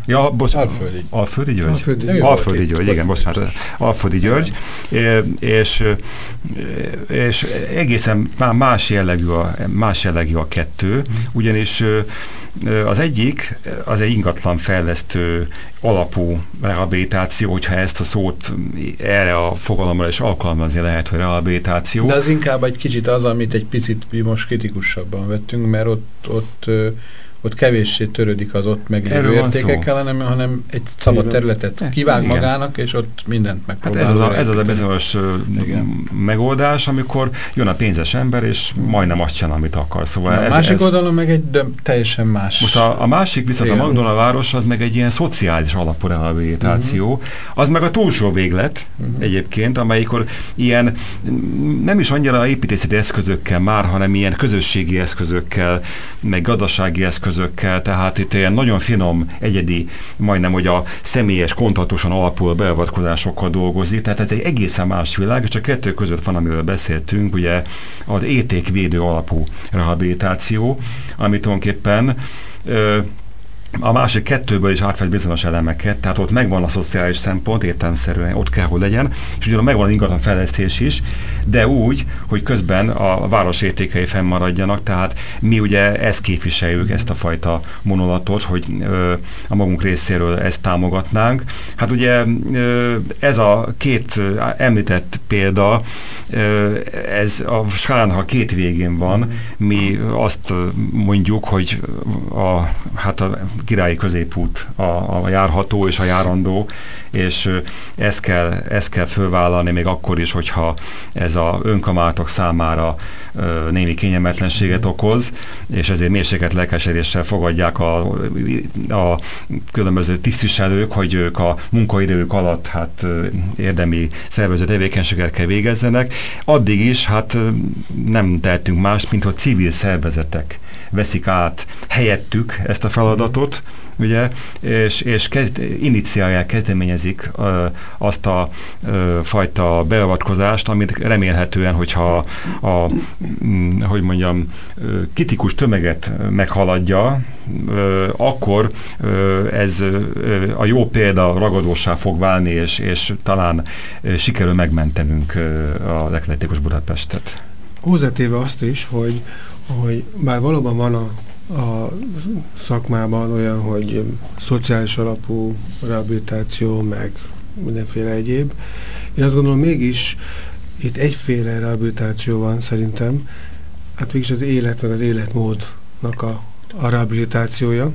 Ja, bocsánat. Alföldi. Alföldi György? Alföldi, György, Alföldi György igen, bocsánat. Alföldi György. És, és egészen más jellegű a, más jellegű a kettő, ugyanis az egyik, az egy ingatlan fejlesztő alapú rehabilitáció, hogyha ezt a szót erre a fogalomra is alkalmazni lehet, hogy rehabilitáció. De az inkább egy kicsit az, amit egy picit mi most kritikusabban vettünk, mert ott, ott ott kevéssé törődik az ott meglévő értékekkel, hanem, hanem egy szabad területet kivág Igen. magának, és ott mindent megpróbál. Hát ez az a, ez az a bizonyos Igen. megoldás, amikor jön a pénzes ember, és majdnem azt csinál, amit akar. Szóval a ez, másik ez, oldalon meg egy teljesen más. Most a, a másik viszont Igen. a Magdona város az meg egy ilyen szociális alapú rehabilitáció, uh mhm. -huh. az meg a túlsó véglet uh mhm. -huh. egyébként, amelyikor ilyen nem is annyira építészeti eszközökkel már, hanem ilyen közösségi eszközökkel, meg gazdasági eszközökkel, tehát itt ilyen nagyon finom, egyedi, majdnem, hogy a személyes, kontaktusan alapul beavatkozásokkal dolgozik, tehát ez egy egészen más világ, és a kettő között van, amiről beszéltünk, ugye az értékvédő alapú rehabilitáció, ami tulajdonképpen ö, a másik kettőből is átvegy bizonyos elemeket, tehát ott megvan a szociális szempont, értelmszerűen ott kell, hogy legyen, és ugyanúgy megvan az ingatlan fejlesztés is, de úgy, hogy közben a város értékei fennmaradjanak, tehát mi ugye ezt képviseljük, ezt a fajta monolatot, hogy ö, a magunk részéről ezt támogatnánk. Hát ugye ö, ez a két említett példa, ö, ez a skálán, ha két végén van, mi azt mondjuk, hogy a, hát a királyi középút a, a járható és a járandó, és ezt kell, ezt kell fölvállalni még akkor is, hogyha ez a önkamátok számára némi kényelmetlenséget okoz, és ezért mérséket lelkesedéssel fogadják a, a különböző tisztviselők, hogy ők a munkaidők alatt hát érdemi szervező tevékenységet kell végezzenek. Addig is hát nem tehetünk más, mint hogy civil szervezetek veszik át helyettük ezt a feladatot, ugye, és, és kezd, iniciálják, kezdeményezik ö, azt a ö, fajta beavatkozást, amit remélhetően, hogyha a, mm, hogy mondjam, kritikus tömeget meghaladja, ö, akkor ö, ez ö, a jó példa ragadósá fog válni, és, és talán ö, sikerül megmentenünk ö, a lekletikus Budapestet. Hozzátéve azt is, hogy hogy bár valóban van a, a szakmában olyan, hogy szociális alapú rehabilitáció, meg mindenféle egyéb, én azt gondolom mégis itt egyféle rehabilitáció van szerintem, hát végig az élet, meg az életmódnak a, a rehabilitációja.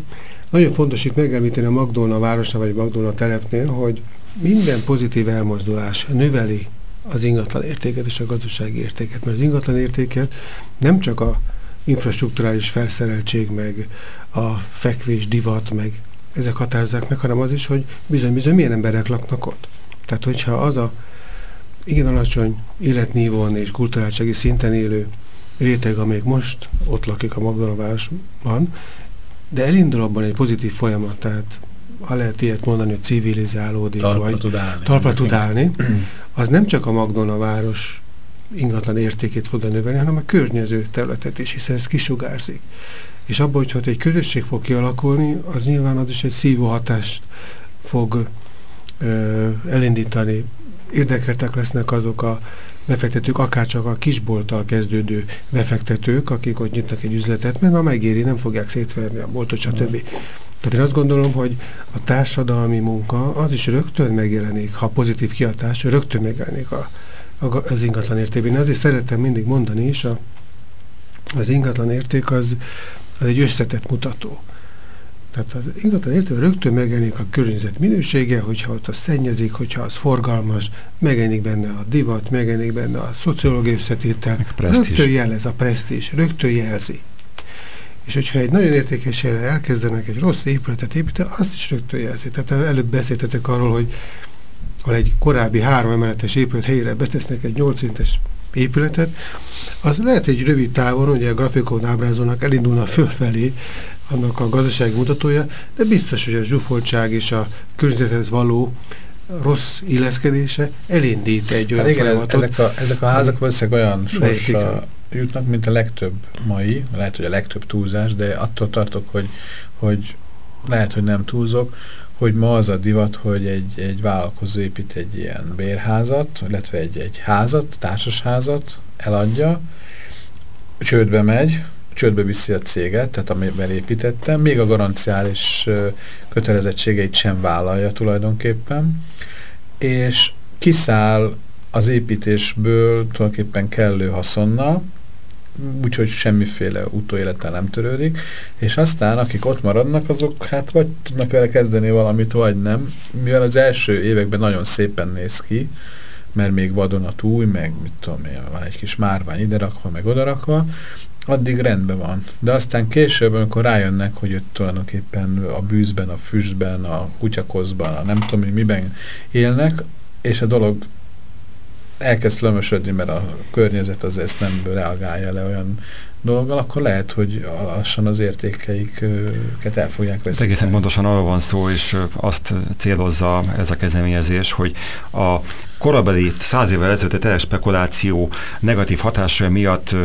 Nagyon fontos itt megemlíteni a Magdolna városnál, vagy Magdolna telepnél, hogy minden pozitív elmozdulás növeli az ingatlan értéket és a gazdasági értéket, mert az ingatlan értéket nem csak a infrastruktúrális felszereltség, meg a fekvés, divat, meg ezek határozzák meg, hanem az is, hogy bizony-bizony milyen emberek laknak ott. Tehát, hogyha az a igen alacsony életnívón és kulturáltsági szinten élő réteg, amelyik most ott lakik a Magdalvárosban, de elindul abban egy pozitív folyamat, tehát ha lehet ilyet mondani, hogy civilizálódik, talpra vagy tud állni, talpra tud állni, az nem csak a Magdona város ingatlan értékét fogja növelni, hanem a környező területet is, hiszen ez kisugárzik. És abban, hogyha egy közösség fog kialakulni, az nyilván az is egy szívó hatást fog ö, elindítani. Érdekeltek lesznek azok a befektetők, akárcsak a kisbolttal kezdődő befektetők, akik ott nyitnak egy üzletet, mert ma megéri, nem fogják szétverni a boltot, stb. Tehát én azt gondolom, hogy a társadalmi munka az is rögtön megjelenik, ha pozitív kiadás, rögtön megjelenik a, az ingatlan értékben. Én azért szeretem mindig mondani is, a, az ingatlan érték az, az egy összetett mutató. Tehát az ingatlan érték rögtön megjelenik a környezet minősége, hogyha ott az szennyezik, hogyha az forgalmas, megjelenik benne a divat, megjelenik benne a szociológiai összetétel, rögtön jelez a presztízs, rögtön jelzi. És hogyha egy nagyon értékes helyre elkezdenek egy rossz épületet építeni, azt is rögtön jelzi. Tehát előbb beszéltetek arról, hogy ha egy korábbi három emeletes épület helyére betesznek egy nyolc szintes épületet, az lehet egy rövid távon, ugye a grafikon ábrázolnak elindulna fölfelé annak a gazdasági mutatója, de biztos, hogy a zsúfoltság és a környezethez való rossz illeszkedése elindít egy olyan hát igen, folyamatot. Ezek a, ezek a házak valószínűleg olyan sorsra jutnak, mint a legtöbb mai, lehet, hogy a legtöbb túlzás, de attól tartok, hogy, hogy lehet, hogy nem túlzok, hogy ma az a divat, hogy egy, egy vállalkozó épít egy ilyen bérházat, illetve egy, egy házat, társasházat, eladja, csődbe megy, csődbe viszi a céget, tehát amiben építettem, még a garanciális kötelezettségeit sem vállalja tulajdonképpen, és kiszáll az építésből tulajdonképpen kellő haszonnal, úgyhogy semmiféle utóélettel nem törődik, és aztán akik ott maradnak, azok hát vagy tudnak vele kezdeni valamit, vagy nem. Mivel az első években nagyon szépen néz ki, mert még vadon a túj, meg mit tudom én, van egy kis márvány ide rakva, meg oda rakva, addig rendben van. De aztán később, amikor rájönnek, hogy ott tulajdonképpen a bűzben, a füstben, a kutyakozban, a nem tudom, miben élnek, és a dolog elkezd lömösödni, mert a környezet az ezt nem reagálja le olyan dologgal, akkor lehet, hogy lassan az értékeiket el fogják veszni. Egészen pontosan arról van szó, és azt célozza ez a kezdeményezés, hogy a korabeli száz évvel ezelőtti spekuláció negatív hatása miatt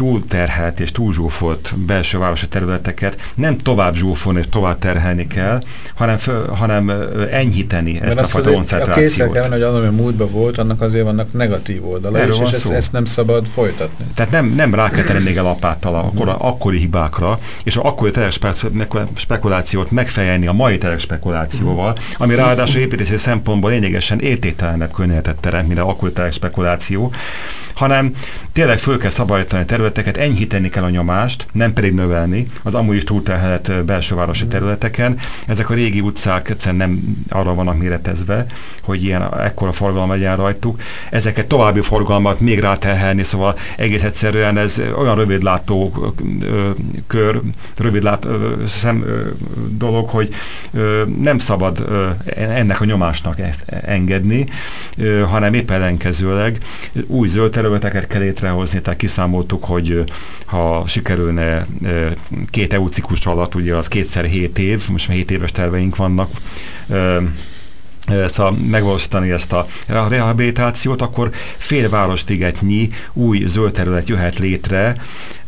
túlterhelt és túlzsúfolt belső városi területeket nem tovább zsúfolni és tovább terhelni kell, hanem, hanem enyhíteni Mert ezt a fajta koncentrációt. A készek kellene, hogy annak, ami múltban volt, annak azért vannak negatív oldala, Erről és ezt, ezt nem szabad folytatni. Tehát nem, nem rá kell tenni még a lapáttal a kora, akkori hibákra, és az akkori spekulációt megfejelni a mai spekulációval, ami ráadásul építési szempontból lényegesen értéktelenebb környezetet teremt, mint a akkori spekuláció, hanem tényleg föl kell szabályítani területeket, enyhíteni kell a nyomást, nem pedig növelni az amúgy is túlterhelet belső városi területeken. Ezek a régi utcák egyszerűen nem arra vannak méretezve, hogy ilyen ekkora forgalom legyen rajtuk. Ezeket további forgalmat még ráterhelni, szóval egész egyszerűen ez olyan rövidlátó kör, rövidlát szem dolog, hogy nem szabad ennek a nyomásnak engedni, hanem épp ellenkezőleg új zöld területeket kell létrehozni, tehát kiszámoltuk, hogy ha sikerülne két EU ciklus alatt, ugye az kétszer hét év, most már hét éves terveink vannak, ezt a, megvalósítani ezt a rehabilitációt, akkor félvárosligetnyi új zöld terület jöhet létre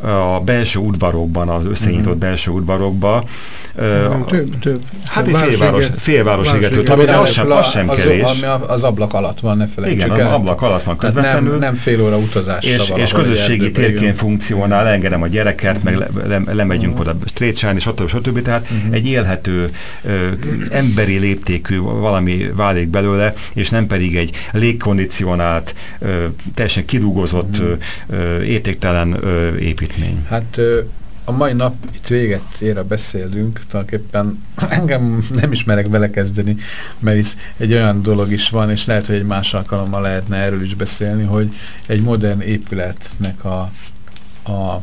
a belső udvarokban, az összenyitott uh-huh. belső udvarokban. Nem, több, több. Hát egy félváros, félváros ligetről, ami az sem, az sem az, kevés. Ami az ablak alatt van, ne felejtsük Igen, az ablak alatt van közvetlenül. Nem, nem fél óra utazás. És, és közösségi térként funkcionál, engedem a gyereket, meg le, le, lemegyünk uh-huh. oda strécsán, és stb. stb. Tehát uh-huh. egy élhető, ö, emberi léptékű valami válik belőle, és nem pedig egy légkondicionált, teljesen kirúgozott, ö, értéktelen építmény. Hát a mai nap itt véget ér a beszélünk, tulajdonképpen <clears throat> engem nem ismerek belekezdeni, mert is egy olyan dolog is van, és lehet, hogy egy más alkalommal lehetne erről is beszélni, hogy egy modern épületnek a, a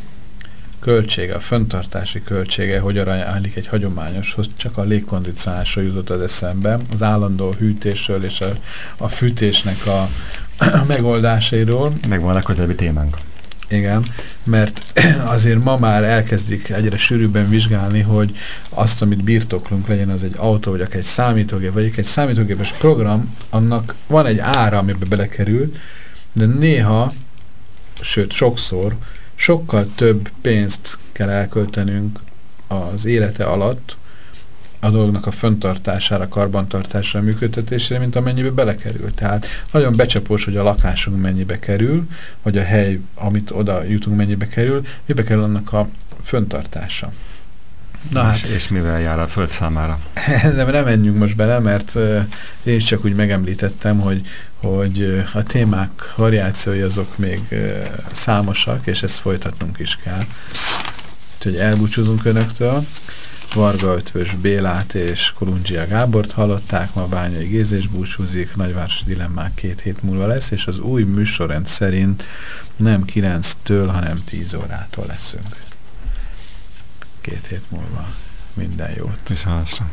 költsége, a föntartási költsége, hogy arányálik egy hagyományoshoz, csak a légkondicionálásra jutott az eszembe, az állandó hűtésről és a, a fűtésnek a, <clears throat> a megoldásairól. Megvan a közelebbi témánk. Igen, mert <clears throat> azért ma már elkezdik egyre sűrűbben vizsgálni, hogy azt, amit birtoklunk, legyen az egy autó, vagy akár egy számítógép, vagy egy számítógépes program, annak van egy ára, amiben belekerül, de néha, sőt sokszor, sokkal több pénzt kell elköltenünk az élete alatt, a dolognak a föntartására, karbantartására, működtetésére, mint amennyibe belekerül. Tehát nagyon becsapós, hogy a lakásunk mennyibe kerül, vagy a hely, amit oda jutunk, mennyibe kerül, mibe kerül annak a föntartása. Na hát, és, és mivel jár a föld számára? <laughs> Nem, nem menjünk most bele, mert uh, én is csak úgy megemlítettem, hogy, hogy a témák variációi azok még számosak, és ezt folytatnunk is kell. Úgyhogy elbúcsúzunk Önöktől. Varga Ötvös Bélát és Kolundzsia Gábort hallották, ma Bányai Gézés búcsúzik, Nagyvárosi Dilemmák két hét múlva lesz, és az új műsorrend szerint nem 9-től, hanem 10 órától leszünk. Két hét múlva. Minden jót. Viszontlátásra.